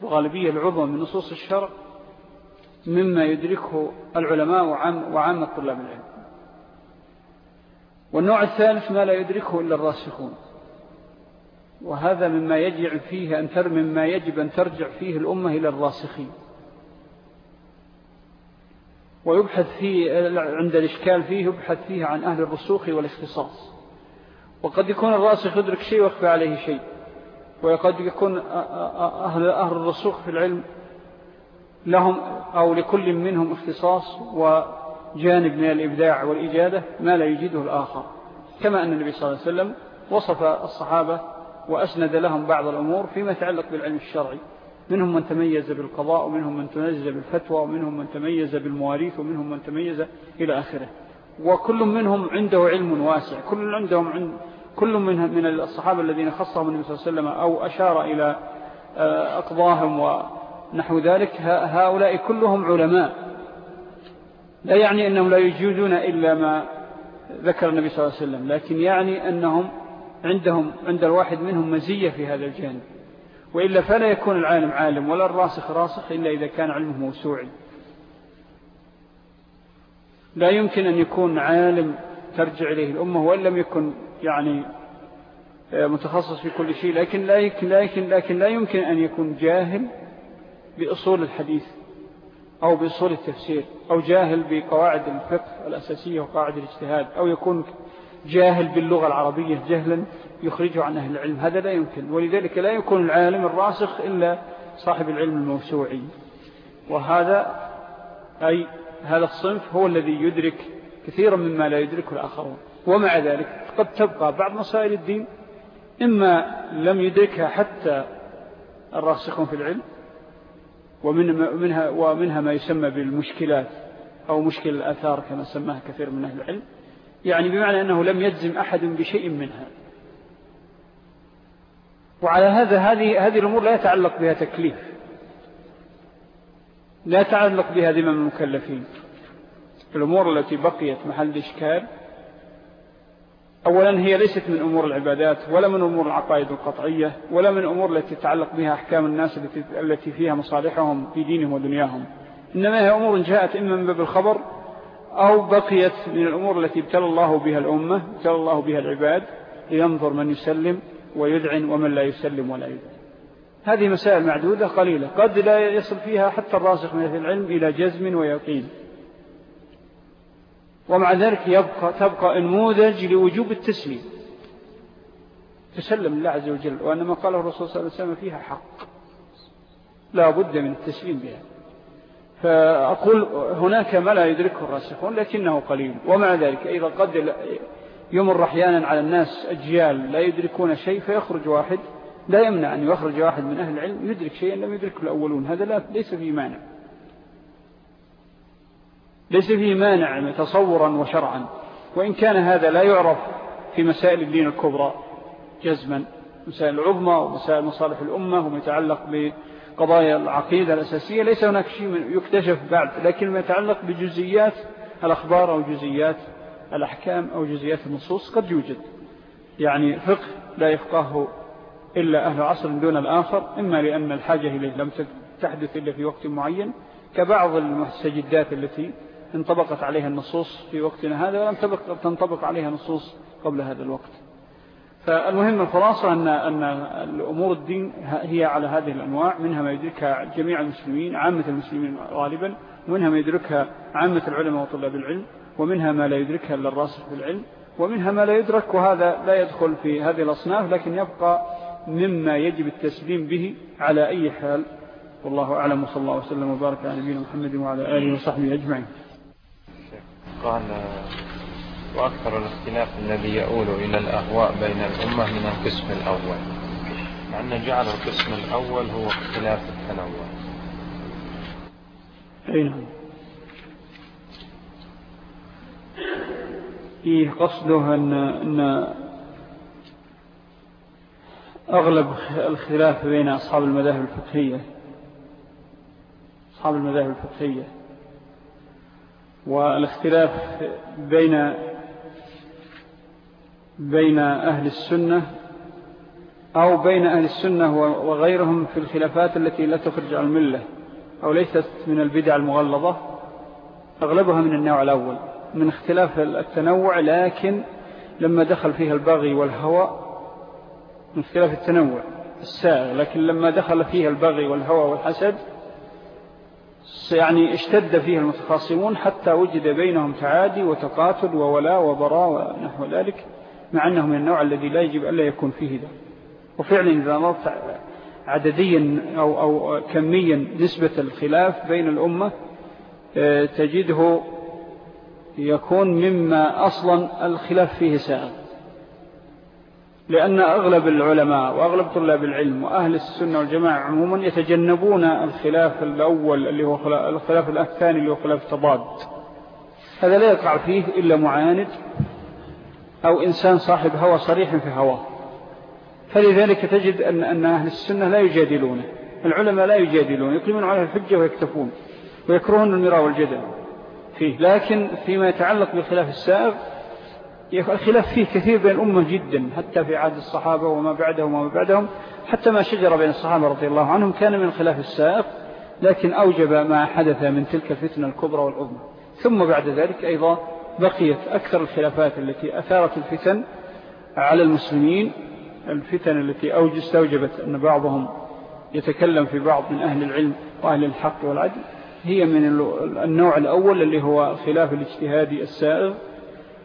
وغالبية العظمى من نصوص الشر مما يدركه العلماء وعامة طلاب العلم. والنوع الثالث ما لا يدركه إلا الراسخون. وهذا مما يجب فيه أن مما يجب أن ترجع فيه الأمة إلى الراسخين. ويبحث فيه عند الإشكال فيه يبحث فيه عن أهل الرسوخ والاختصاص. وقد يكون الراسخ يدرك شيء ويخفى عليه شيء. وقد يكون أهل, أهل الرسوخ في العلم لهم أو لكل منهم اختصاص وجانب من الإبداع والإجادة ما لا يجده الآخر. كما أن النبي صلى الله عليه وسلم وصف الصحابة وأسند لهم بعض الأمور فيما يتعلق بالعلم الشرعي. منهم من تميز بالقضاء ومنهم من تميز بالفتوى ومنهم من تميز بالمواريث ومنهم من تميز إلى آخره. وكل منهم عنده علم واسع. كل عندهم عند كل من من الصحابة الذين خصهم النبي صلى الله عليه وسلم أو أشار إلى آه، أقضاهم ونحو ذلك هؤلاء كلهم علماء. لا يعني أنهم لا يجودون إلا ما ذكر النبي صلى الله عليه وسلم لكن يعني أنهم عندهم عند الواحد منهم مزية في هذا الجانب. وإلا فلا يكون العالم عالم ولا الراسخ راسخ إلا إذا كان علمه موسوعي لا يمكن أن يكون عالم ترجع إليه الأمة وإن لم يكن يعني آه، متخصص في كل شيء لكن لا يمكن, لكن, لكن لا يمكن أن يكون جاهل بأصول الحديث أو بأصول التفسير أو جاهل بقواعد الفقه الأساسية وقواعد الاجتهاد أو يكون جاهل باللغة العربية جهلا يخرجه عن أهل العلم. هذا لا يمكن. ولذلك لا يكون العالم الراسخ إلا صاحب العلم الموسوعي. وهذا أي هذا الصنف هو الذي يدرك كثيرا مما لا يدركه الآخرون. ومع ذلك قد تبقى بعض مسائل الدين إما لم يدركها حتى الراسخون في العلم ومنها, ومنها ما يسمى بالمشكلات أو مشكل الآثار كما سماها كثير من أهل العلم. يعني بمعنى أنه لم يجزم أحد بشيء منها. وعلى هذا هذه هذه الأمور لا يتعلق بها تكليف. لا يتعلق بها ذمم المكلفين. الأمور التي بقيت محل إشكال أولا هي ليست من أمور العبادات ولا من أمور العقائد القطعية ولا من أمور التي تتعلق بها أحكام الناس التي فيها مصالحهم في دينهم ودنياهم. إنما هي أمور جاءت إما من باب الخبر أو بقيت من الأمور التي ابتلى الله بها الأمة ابتلى الله بها العباد لينظر من يسلم ويدعن ومن لا يسلم ولا يدعن. هذه مسائل معدودة قليلة قد لا يصل فيها حتى الراسخ من العلم إلى جزم ويقين. ومع ذلك يبقى تبقى انموذج لوجوب التسليم. تسلم الله عز وجل وأن ما قاله الرسول صلى الله عليه وسلم فيها حق. لا بد من التسليم بها. فأقول هناك ما لا يدركه الراسخون لكنه قليل. ومع ذلك أيضا قد يمر أحيانا على الناس أجيال لا يدركون شيء فيخرج واحد. لا يمنع أن يخرج واحد من أهل العلم يدرك شيئا لم يدركه الأولون. هذا لا ليس فيه مانع. ليس فيه مانع تصورا وشرعا. وإن كان هذا لا يعرف في مسائل الدين الكبرى جزما مسائل العظمى ومسائل مصالح الأمة وما يتعلق بقضايا العقيدة الأساسية ليس هناك شيء يكتشف بعد. لكن ما يتعلق بجزئيات الأخبار أو جزئيات الأحكام أو جزئيات النصوص قد يوجد. يعني فقه لا يفقهه إلا أهل عصر دون الآخر إما لأن الحاجة إليه لم تحدث إلا في وقت معين كبعض المستجدات التي انطبقت عليها النصوص في وقتنا هذا ولم تنطبق عليها نصوص قبل هذا الوقت. فالمهم الخلاصة أن, أن الأمور الدين هي على هذه الأنواع منها ما يدركها جميع المسلمين عامة المسلمين غالبا ومنها ما يدركها عامة العلماء وطلاب العلم. ومنها ما لا يدركها إلا الراسخ في العلم ومنها ما لا يدرك وهذا لا يدخل في هذه الأصناف لكن يبقى مما يجب التسليم به على أي حال. والله أعلم وصلى الله وسلم وبارك على نبينا محمد وعلى آله وصحبه أجمعين. قال وأكثر الاختلاف الذي يؤول إلى الأهواء بين الأمة من القسم الأول مع أن جعل القسم الأول هو اختلاف التنوع. أي نعم. فيه قصده أن, أن أغلب الخلاف بين أصحاب المذاهب الفقهية أصحاب المذاهب الفقهية. والاختلاف بين بين أهل السنة أو بين أهل السنة وغيرهم في الخلافات التي لا تخرج عن الملة أو ليست من البدع المغلظة أغلبها من النوع الأول. من اختلاف التنوع لكن لما دخل فيها البغي والهوى من اختلاف التنوع السائغ لكن لما دخل فيها البغي والهوى والحسد يعني اشتد فيها المتخاصمون حتى وجد بينهم تعادي وتقاتل وولاء وبراء ونحو ذلك مع أنه من النوع الذي لا يجب ألا يكون فيه ذا وفعلا إذا نظرت عدديا أو, أو كميا نسبة الخلاف بين الأمة آه، تجده يكون مما أصلا الخلاف فيه سائغ. لأن أغلب العلماء وأغلب طلاب العلم وأهل السنة والجماعة عموما يتجنبون الخلاف الأول اللي هو الخلاف الثاني اللي هو خلاف تضاد. هذا لا يقع فيه إلا معاند أو إنسان صاحب هوى صريح في هواه. فلذلك تجد أن, أن أهل السنة لا يجادلونه. العلماء لا يجادلون يقيمون على الحجة ويكتفون ويكرهون المراء والجدل. فيه. لكن فيما يتعلق بالخلاف السائغ الخلاف فيه كثير بين الأمة جدا حتى في عهد الصحابة وما بعدهم وما بعدهم حتى ما شجر بين الصحابة رضي الله عنهم كان من الخلاف السائق لكن أوجب ما حدث من تلك الفتنة الكبرى والعظمى. ثم بعد ذلك أيضا بقيت أكثر الخلافات التي أثارت الفتن على المسلمين الفتن التي أوجبت أن بعضهم يتكلم في بعض من أهل العلم وأهل الحق والعدل. هي من النوع الأول اللي هو خلاف الاجتهادي السائغ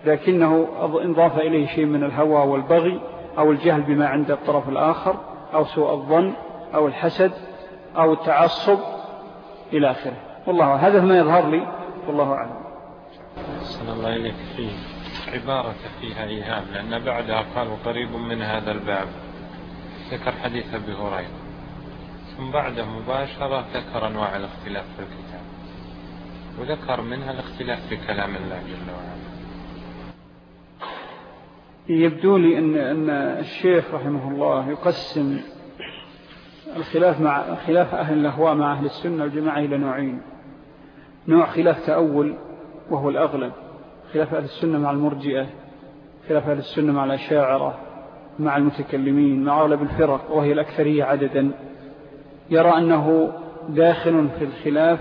لكنه انضاف إليه شيء من الهوى والبغي أو الجهل بما عند الطرف الآخر أو سوء الظن أو الحسد أو التعصب إلى آخره. والله هذا ما يظهر لي. والله أعلم. صلى الله إليك في عبارة فيها إيهام لأن بعدها قالوا قريب من هذا الباب. ذكر حديث أبي هريرة. ثم بعده مباشرة ذكر أنواع الاختلاف في الكتاب. وذكر منها الاختلاف في كلام الله جل وعلا. يبدو لي أن, أن الشيخ رحمه الله يقسم الخلاف مع خلاف أهل الأهواء مع أهل السنة والجماعة إلى نوعين. نوع خلاف تأول وهو الأغلب. خلاف أهل السنة مع المرجئة خلاف أهل السنة مع الأشاعرة مع المتكلمين مع أغلب الفرق وهي الأكثرية عددا. يرى أنه داخل في الخلاف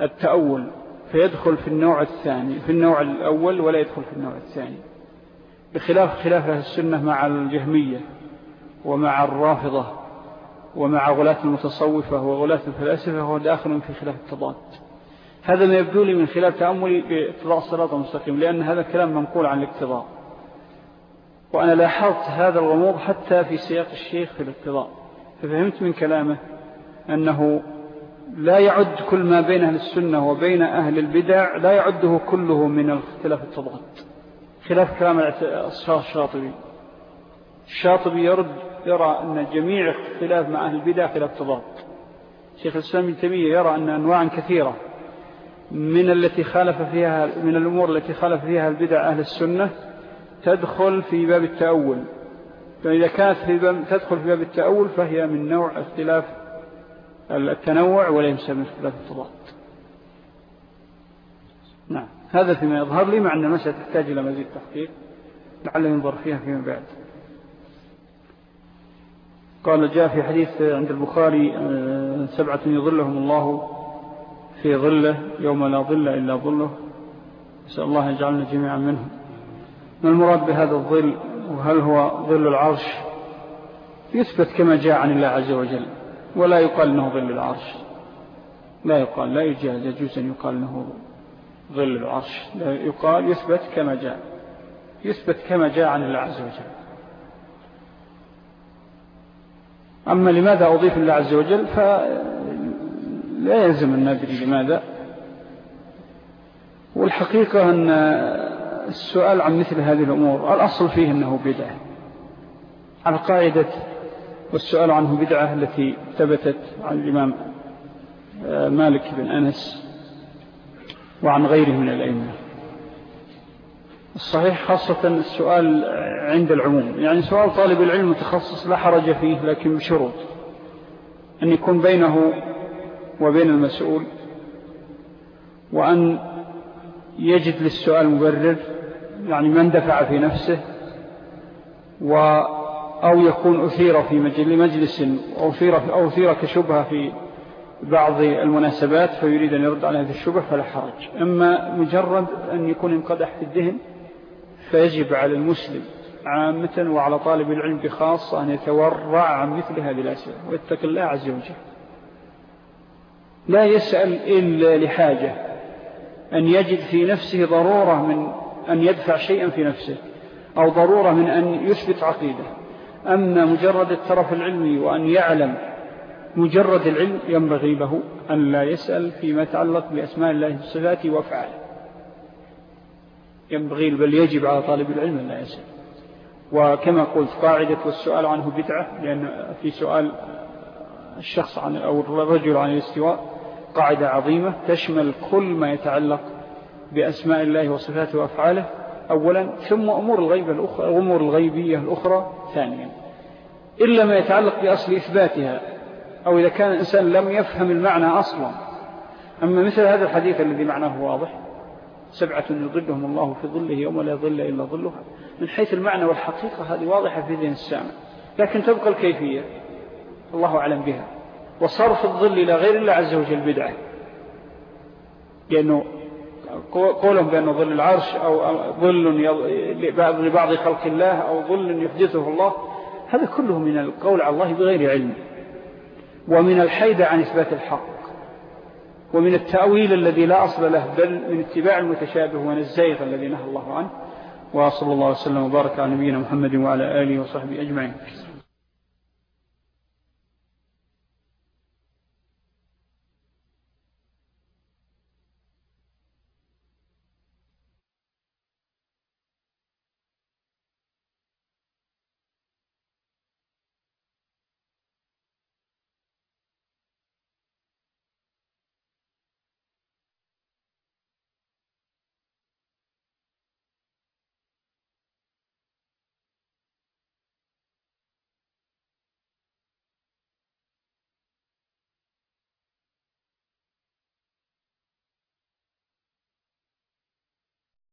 التأول فيدخل في النوع الثاني في النوع الأول ولا يدخل في النوع الثاني. بخلاف خلاف أهل السنة مع الجهمية ومع الرافضة ومع غلاة المتصوفة وغلاة الفلاسفة هو داخل في خلاف التضاد. هذا ما يبدو لي من خلال تأملي باقتضاء الصراط المستقيم لأن هذا الكلام منقول عن الاقتضاء وأنا لاحظت هذا الغموض حتى في سياق الشيخ في الاقتضاء ففهمت من كلامه أنه لا يعد كل ما بين أهل السنة وبين أهل البدع لا يعده كله من الاختلاف التضاد خلاف كلام الشاطبي. الشاطبي يرد يرى أن جميع اختلاف مع أهل البدع خلاف تضاد شيخ الإسلام بن تيمية يرى أن أنواعا كثيرة من التي خالف فيها من الأمور التي خالف فيها البدع أهل السنة تدخل في باب التأول. فإذا كانت في باب تدخل في باب التأول فهي من نوع اختلاف التنوع ولا يمسى من اختلاف التضاد. نعم. هذا فيما يظهر لي مع أن المسألة تحتاج إلى مزيد تحقيق. لعل ينظر فيها فيما بعد. قال جاء في حديث عند البخاري آه، سبعة يظلهم الله في ظله يوم لا ظل إلا ظله. نسأل الله يجعلنا جميعا منهم. ما المراد بهذا الظل؟ وهل هو ظل العرش؟ يثبت كما جاء عن الله عز وجل ولا يقال أنه ظل العرش. لا يقال لا يجوز أن يقال أنه ظل العرش. يقال يثبت كما جاء يثبت كما جاء عن الله عز وجل. أما لماذا أضيف الله عز وجل؟ فلا يلزم أن ندري لماذا. والحقيقة أن السؤال عن مثل هذه الأمور. الأصل فيه أنه بدعة. على قاعدة والسؤال عنه بدعة التي ثبتت عن الإمام مالك بن أنس وعن غيره من الأئمة. الصحيح خاصة السؤال عند العموم. يعني سؤال طالب العلم متخصص لا حرج فيه لكن بشروط. أن يكون بينه وبين المسؤول وأن يجد للسؤال مبرر يعني من دفع في نفسه و أو يكون أثير في مجلس أو أثير, أو أثير كشبهة في بعض المناسبات فيريد أن يرد على هذه الشبه فلا حرج. أما مجرد أن يكون انقدح في الذهن فيجب على المسلم عامة وعلى طالب العلم بخاصة أن يتورع عن مثل هذه الأسئلة ويتق الله عز وجل. لا يسأل إلا لحاجة أن يجد في نفسه ضرورة من أن يدفع شيئا في نفسه أو ضرورة من أن يثبت عقيدة. أما مجرد الترف العلمي وأن يعلم مجرد العلم ينبغي له أن لا يسأل فيما يتعلق بأسماء الله الصفات وأفعاله. ينبغي بل يجب على طالب العلم أن لا يسأل. وكما قلت قاعدة والسؤال عنه بدعة لأن في سؤال الشخص عن أو الرجل عن الاستواء قاعدة عظيمة تشمل كل ما يتعلق بأسماء الله وصفاته وأفعاله أولا ثم أمور الغيبة الأخرى الأمور الغيبية الأخرى ثانيا. إلا ما يتعلق بأصل إثباتها أو إذا كان الإنسان لم يفهم المعنى أصلا. أما مثل هذا الحديث الذي معناه واضح سبعة يظلهم الله في ظله يوم لا ظل إلا ظلها. من حيث المعنى والحقيقة هذه واضحة في ذهن السامع. لكن تبقى الكيفية. الله أعلم بها. وصرف الظل إلى غير الله عز وجل بدعة. لأنه قولهم بأنه ظل العرش أو ظل لبعض خلق الله أو ظل يحدثه الله. هذا كله من القول على الله بغير علم. ومن الحيدة عن إثبات الحق. ومن التأويل الذي لا أصل له بل من اتباع المتشابه ونزيغ الذي نهى الله عنه. وصلى الله وسلم وبارك على نبينا محمد وعلى آله وصحبه أجمعين.